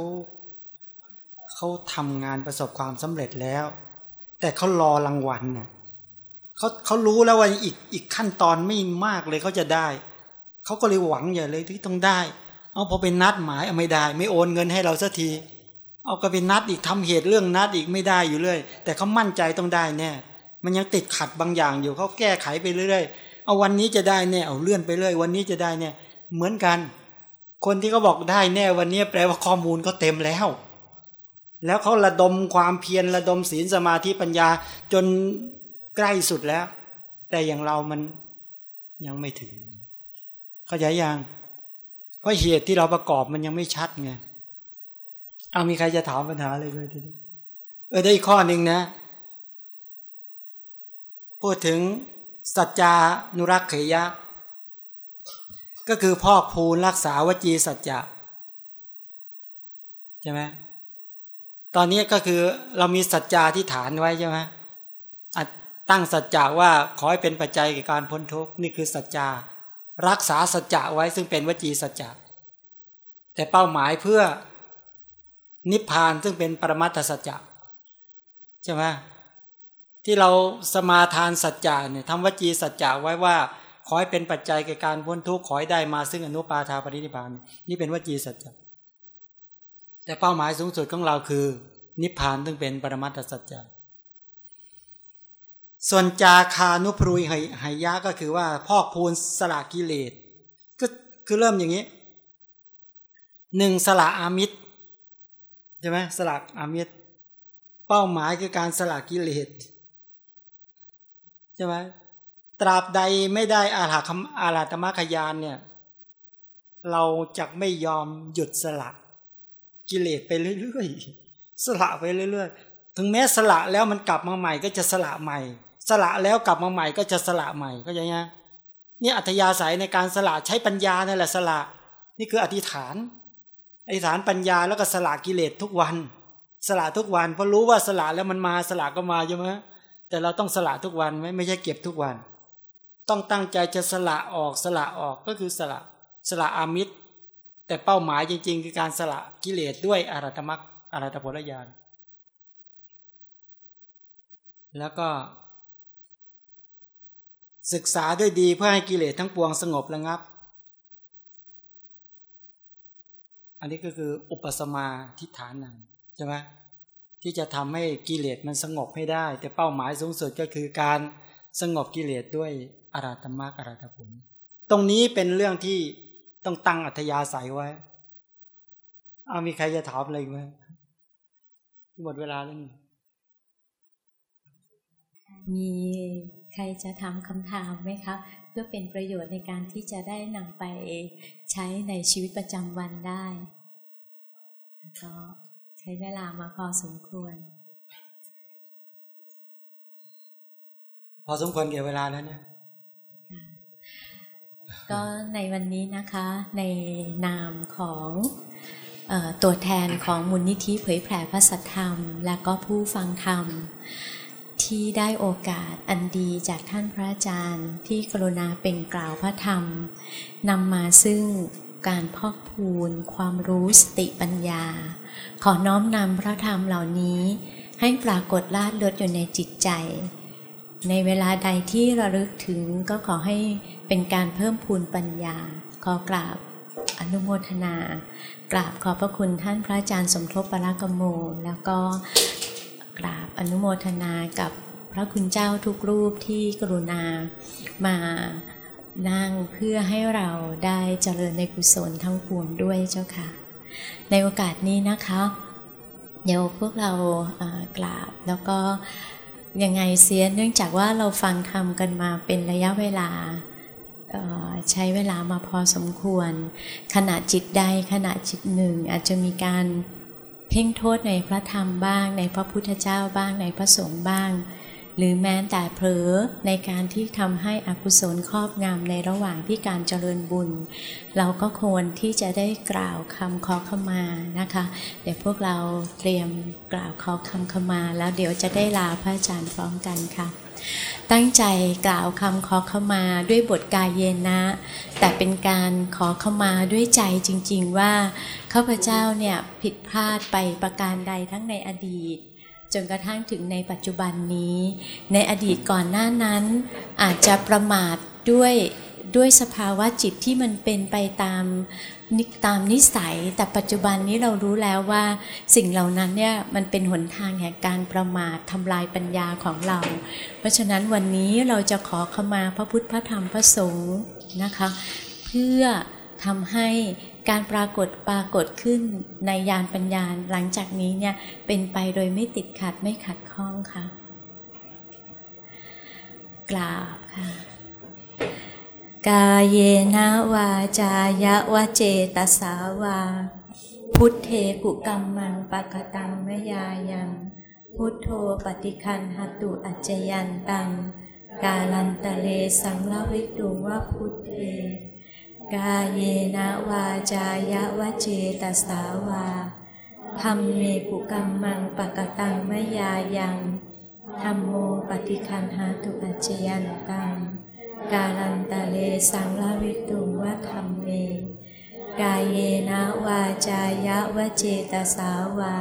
เขาทำงานประสบความสำเร็จแล้ว แต่เขารอรางวัลเนี่ยเขาเขารู้แล้วว่าอีกอีกขั้นตอนไม่มากเลยเขาจะได้ เขาก็เลยหวังอย่าเลยที่ต้องได้ เอาพอเป็นนัดหมายเอาไม่ได้ ไม่โอนเงินให้เราสักที เอาก็เป็นนัดอีกทำเหตุเรื่องนัดอีกไม่ได้อยู่เรื่อยแต่เขามั่นใจต้องได้แน่ มันยังติดขัดบางอย่างอยู่เขาแก้ไขไปเรื่อยๆเอาวันนี้จะได้แน่เอาเลื่อนไปเรื่อยวันนี้จะได้แน่เหมือนกัน คนที่เขาบอกได้แน่วันนี้แปลว่าข้อมูลก็เต็มแล้ว แล้วเขาระดมความเพียรระดมศีลสมาธิปัญญาจนใกล้สุดแล้ว แต่อย่างเรามันยังไม่ถึง เข้าใจยังเพราะเหตุที่เราประกอบมันยังไม่ชัดไงเอามีใครจะถามปัญหาอะไรไหมทีนี้เออได้ข้อหนึ่งนะ พูดถึงสัจจานุรักเขยะ ก็คือพ่อภูนรักษาวจีสัจจะใช่ไหมตอนนี้ก็คือเรามีสัจจาที่ฐานไว้ใช่ไหมตั้งสัจจะว่าขอให้เป็นปัจจัยแก่การพ้นทุกข์นี่คือสัจจารักษาสัจจะไว้ซึ่งเป็นวจีสัจจะแต่เป้าหมายเพื่อนิพพานซึ่งเป็นปรมัตถสัจจะใช่ไหม ที่เราสมาทานสัจจะเนี่ยทำวจีสัจจะไว้ว่าขอให้เป็นปัจจัยแก่การพ้นทุกข์ขอให้ได้มาซึ่งอนุปาทาปรินิพานนี่เป็นวจีสัจจะแต่เป้าหมายสูงสุดของเราคือ นิพพานซึ่งเป็นปรมัตถสัจจะส่วนจาคานุปรุยหายะก็คือว่าพอกพูนสละกิเลสก็คือเริ่มอย่างนี้หนึ่งสละอามิตรใช่ไหมสละอามิตร เป้าหมายคือการสละกิเลส ใช่ไหมตราบใดไม่ได้อาหาคอาราตมขยานเนี่ย เราจะไม่ยอมหยุดสละ กิเลสไปเรื่อยๆสละไปเรื่อยๆ ถึงแม้สละแล้วมันกลับมาใหม่ก็จะสละใหม่ สละแล้วกลับมาใหม่ก็จะสละใหม่ก็อย่างนี้นี่อัธยาศัยในการสละใช้ปัญญานี่แหละสละ นี่คืออธิษฐานอธิษฐานปัญญาแล้วก็สละกิเลสทุกวัน สละทุกวันเพราะรู้ว่าสละแล้วมันมาสละก็มาใช่ไหม แต่เราต้องสละทุกวันไหมไม่ใช่เก็บทุกวัน ต้องตั้งใจจะสละออกสละออกก็คือสละสละอามิตร แต่เป้าหมายจริง ๆ คือการสละกิเลสด้วยอารัตมักอารัตผลญาณแล้วก็ศึกษาด้วยดีเพื่อให้กิเลสทั้งปวงสงบระงับ อันนี้ก็คืออุปสมาทิฏฐานนังใช่ไหม ที่จะทำให้กิเลสมันสงบให้ได้ แต่เป้าหมายสูงสุดก็คือการสงบกิเลสด้วยอาราธมากอาราธผล ตรงนี้เป็นเรื่องที่ต้องตั้งอัธยาศัยไว้ เอามีใครจะถามอะไรไหมหมดเวลาแล้วนี่มีใครจะทำคำถามไหมคะ เพื่อเป็นประโยชน์ในการที่จะได้นำไปใช้ในชีวิตประจำวันได้ก็ ใช้เวลามาพอสมควร พอสมควรเกี่ยวเวลาแล้วเนี่ยก็ในวันนี้นะคะในนามของตัวแทนของมูลนิธิเผยแผ่พระสัทธรรม และก็ผู้ฟังธรรม ที่ได้โอกาสอันดีจากท่านพระอาจารย์ที่กรุณาเป็นกล่าวพระธรรมนำมาซึ่ง การพอกพูนความรู้สติปัญญา ขอน้อมนำพระธรรมเหล่านี้ ให้ปรากฏลาดเลือดอยู่ในจิตใจ ในเวลาใดที่ระลึกถึงก็ขอให้เป็นการเพิ่มพูนปัญญา ขอกราบอนุโมทนา กราบขอบพระคุณท่านพระอาจารย์สมทบปรากโม แล้วก็กราบอนุโมทนากับพระคุณเจ้าทุกรูปที่กรุณามา นั่งเพื่อให้เราได้เจริญในกุศลทั้งปวงด้วยเจ้าค่ะ ในโอกาสนี้นะคะ เดี๋ยวพวกเรากราบแล้วก็ยังไงเสียเนื่องจากว่าเราฟังธรรมกันมาเป็นระยะเวลาใช้เวลามาพอสมควร ขณะจิตใดขณะจิตหนึ่ง อาจจะมีการเพ่งโทษในพระธรรมบ้าง ในพระพุทธเจ้าบ้างในพระสงฆ์บ้าง หรือแม้แต่เผลอในการที่ทำให้อกุศลครอบงำในระหว่างที่การเจริญบุญ เราก็ควรที่จะได้กล่าวคำขอขมานะคะ เดี๋ยวพวกเราเตรียมกล่าวขอคำขมา แล้วเดี๋ยวจะได้ลาพระอาจารย์พร้อมกันค่ะ ตั้งใจกล่าวคำขอขมาด้วยบทกายเยนะ แต่เป็นการขอขมาด้วยใจจริง ๆ ว่าข้าพเจ้าเนี่ยผิดพลาดไปประการใดทั้งในอดีต จนกระทั่งถึงในปัจจุบันนี้ ในอดีตก่อนหน้านั้น อาจจะประมาทด้วยด้วยสภาวะจิตที่มันเป็นไปตามนิตามนิสัย แต่ปัจจุบันนี้เรารู้แล้วว่าสิ่งเหล่านั้นเนี่ยมันเป็นหนทางแห่งการประมาททำลายปัญญาของเรา เพราะฉะนั้นวันนี้เราจะขอขมาพระพุทธพระธรรมพระสงฆ์นะคะ เพื่อทำให้ การปรากฏปรากฏขึ้นในยานปัญญาหลังจากนี้เนี่ยเป็นไปโดยไม่ติดขัดไม่ขัดข้องค่ะ กราบค่ะ กายเยนะวาจายะวะเจตสาวา พุทเทกุกรรมังปะกตังมยายัง พุทโธปฏิคันหตุอัจจยันตัง กาลันตะเลสังลวิตุวะพุทเท กาเยนะวาจายะวะเจตสาวาธรรมเมกุกรรมังปะกตังมยายังธรรมโมปฏิคันหาตุอัจยันตังกาลันตะเลสังลาวิตุงวัฒรรมเม กายเยนะวาจายะวเจตสาวา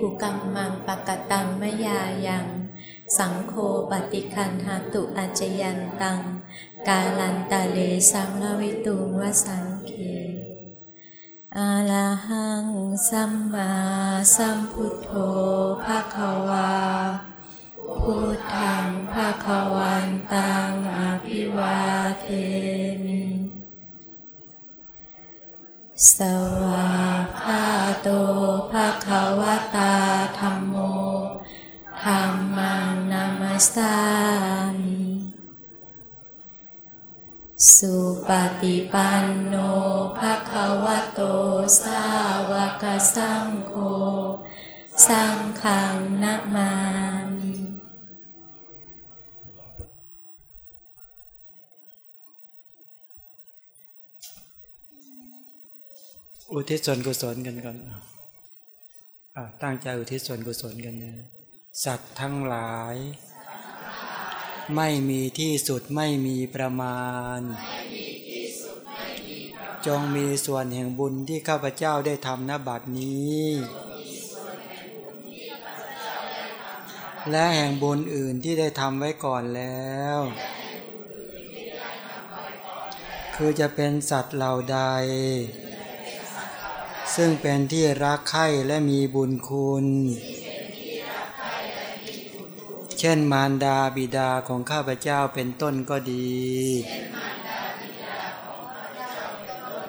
กุกัมมังปะกตังมยายัง สังโฆปฏิคันหาตุอาจยันตัง กาลันตะเลสังลาวิตุงวสังเคอาลาหังสัมมาสัมพุทโธภะคะวาพุทธังภาควันตังอภิวาเทมิสวากขาโตภะคะวตาธัมโม ธัมมังนามัสสามิสุปฏิปันโนภะคะวะโตสาวกสังโฆสังฆังนะมามิอุทิศส่วนกุศลกันก่อนอตั้งใจอุทิศส่วนกุศลกันนะ สัตว์ทั้งหลาย ไม่มีที่สุดไม่มีประมาณ จงมีส่วนแห่งบุญที่ข้าพเจ้าได้ทำณบัดนี้ และแห่งบุญอื่นที่ได้ทำไว้ก่อนแล้ว คือจะเป็นสัตว์เหล่าใด ซึ่งเป็นที่รักใคร่และมีบุญคุณ เช่นมารดาบิดาของข้าพเจ้าเป็นต้นก็ดี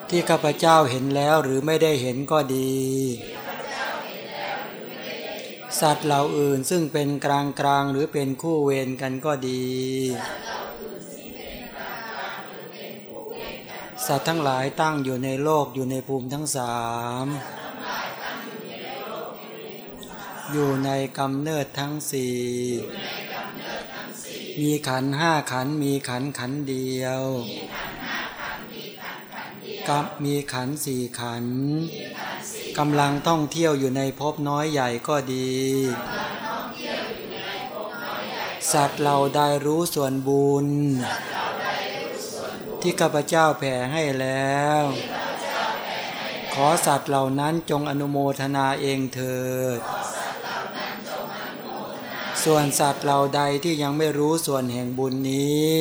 ที่ข้าพเจ้าเห็นแล้วหรือไม่ได้เห็นก็ดี สัตว์เหล่าอื่นซึ่งเป็นกลางกลางหรือเป็นคู่เวรกันก็ดี สัตว์ทั้งหลายตั้งอยู่ในโลกอยู่ในภูมิทั้งสาม อยู่ในกำเนิดทั้งสี่มีขันห้าขันมีขันขันเดียวกับมีขันสี่ขันกำลังท่องเที่ยวอยู่ในภพน้อยใหญ่ก็ดี สัตว์เราได้รู้ส่วนบุญ ที่ข้าพเจ้าแผ่ให้แล้ว ขอสัตว์เหล่านั้นจงอนุโมทนาเองเถิด ส่วนสัตว์เหล่าใดที่ยังไม่รู้ส่วนแห่งบุญนี้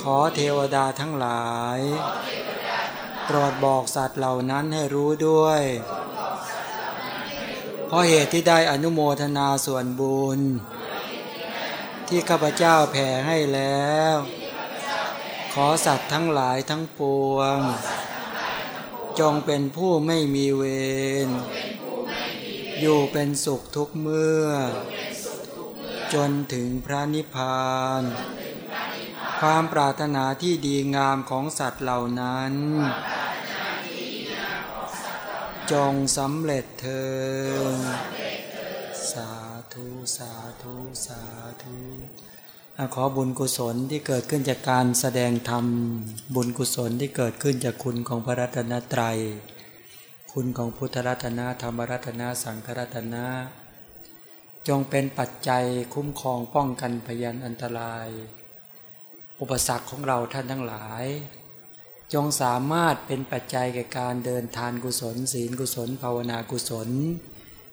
ขอเทวดาทั้งหลาย โปรดบอกสัตว์เหล่านั้นให้รู้ด้วย เพราะเหตุที่ได้อนุโมทนาส่วนบุญ ที่ข้าพเจ้าแผ่ให้แล้ว ขอสัตว์ทั้งหลายทั้งปวง จงเป็นผู้ไม่มีเวร อยู่เป็นสุขทุกเมื่อ จนถึงพระนิพพาน ความปรารถนาที่ดีงามของสัตว์เหล่านั้น จงสำเร็จเถิดสาธุสาธุสาธุขอบุญกุศลที่เกิดขึ้นจากการแสดงธรรม บุญกุศลที่เกิดขึ้นจากคุณของพระรัตนตรัย คุณของพุทธรัตนะธรรมรัตนะสังฆรัตนะจงเป็นปัจจัยคุ้มครองป้องกันพยันอันตราย อุปสรรคของเราท่านทั้งหลาย จงสามารถเป็นปัจจัยแก่การเดินทานกุศล ศีลกุศล ภาวนากุศล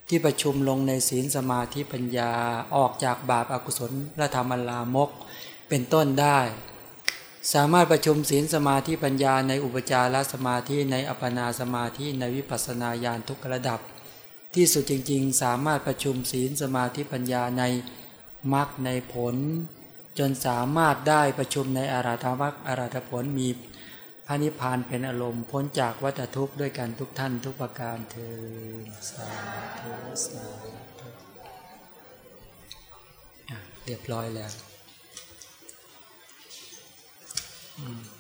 ที่ประชุมลงในศีลสมาธิปัญญาออกจากบาปอากุศลและธรรมลามก เป็นต้นได้ สามารถประชุมศีลสมาธิปัญญาในอุปจารสมาธิในอัปปนาสมาธิในวิปัสสนาญาณทุกระดับ ที่สุดจริง ๆ สามารถประชุมศีลสมาธิปัญญาในมรรคในผล จนสามารถได้ประชุมในอาราธมรรคอาราธผลมีพระนิพพานเป็นอารมณ์พ้นจากวัฏทุกข์ด้วยกันทุกท่านทุกประการเถิดสาธุสาธุเรียบร้อยแล้ว อืม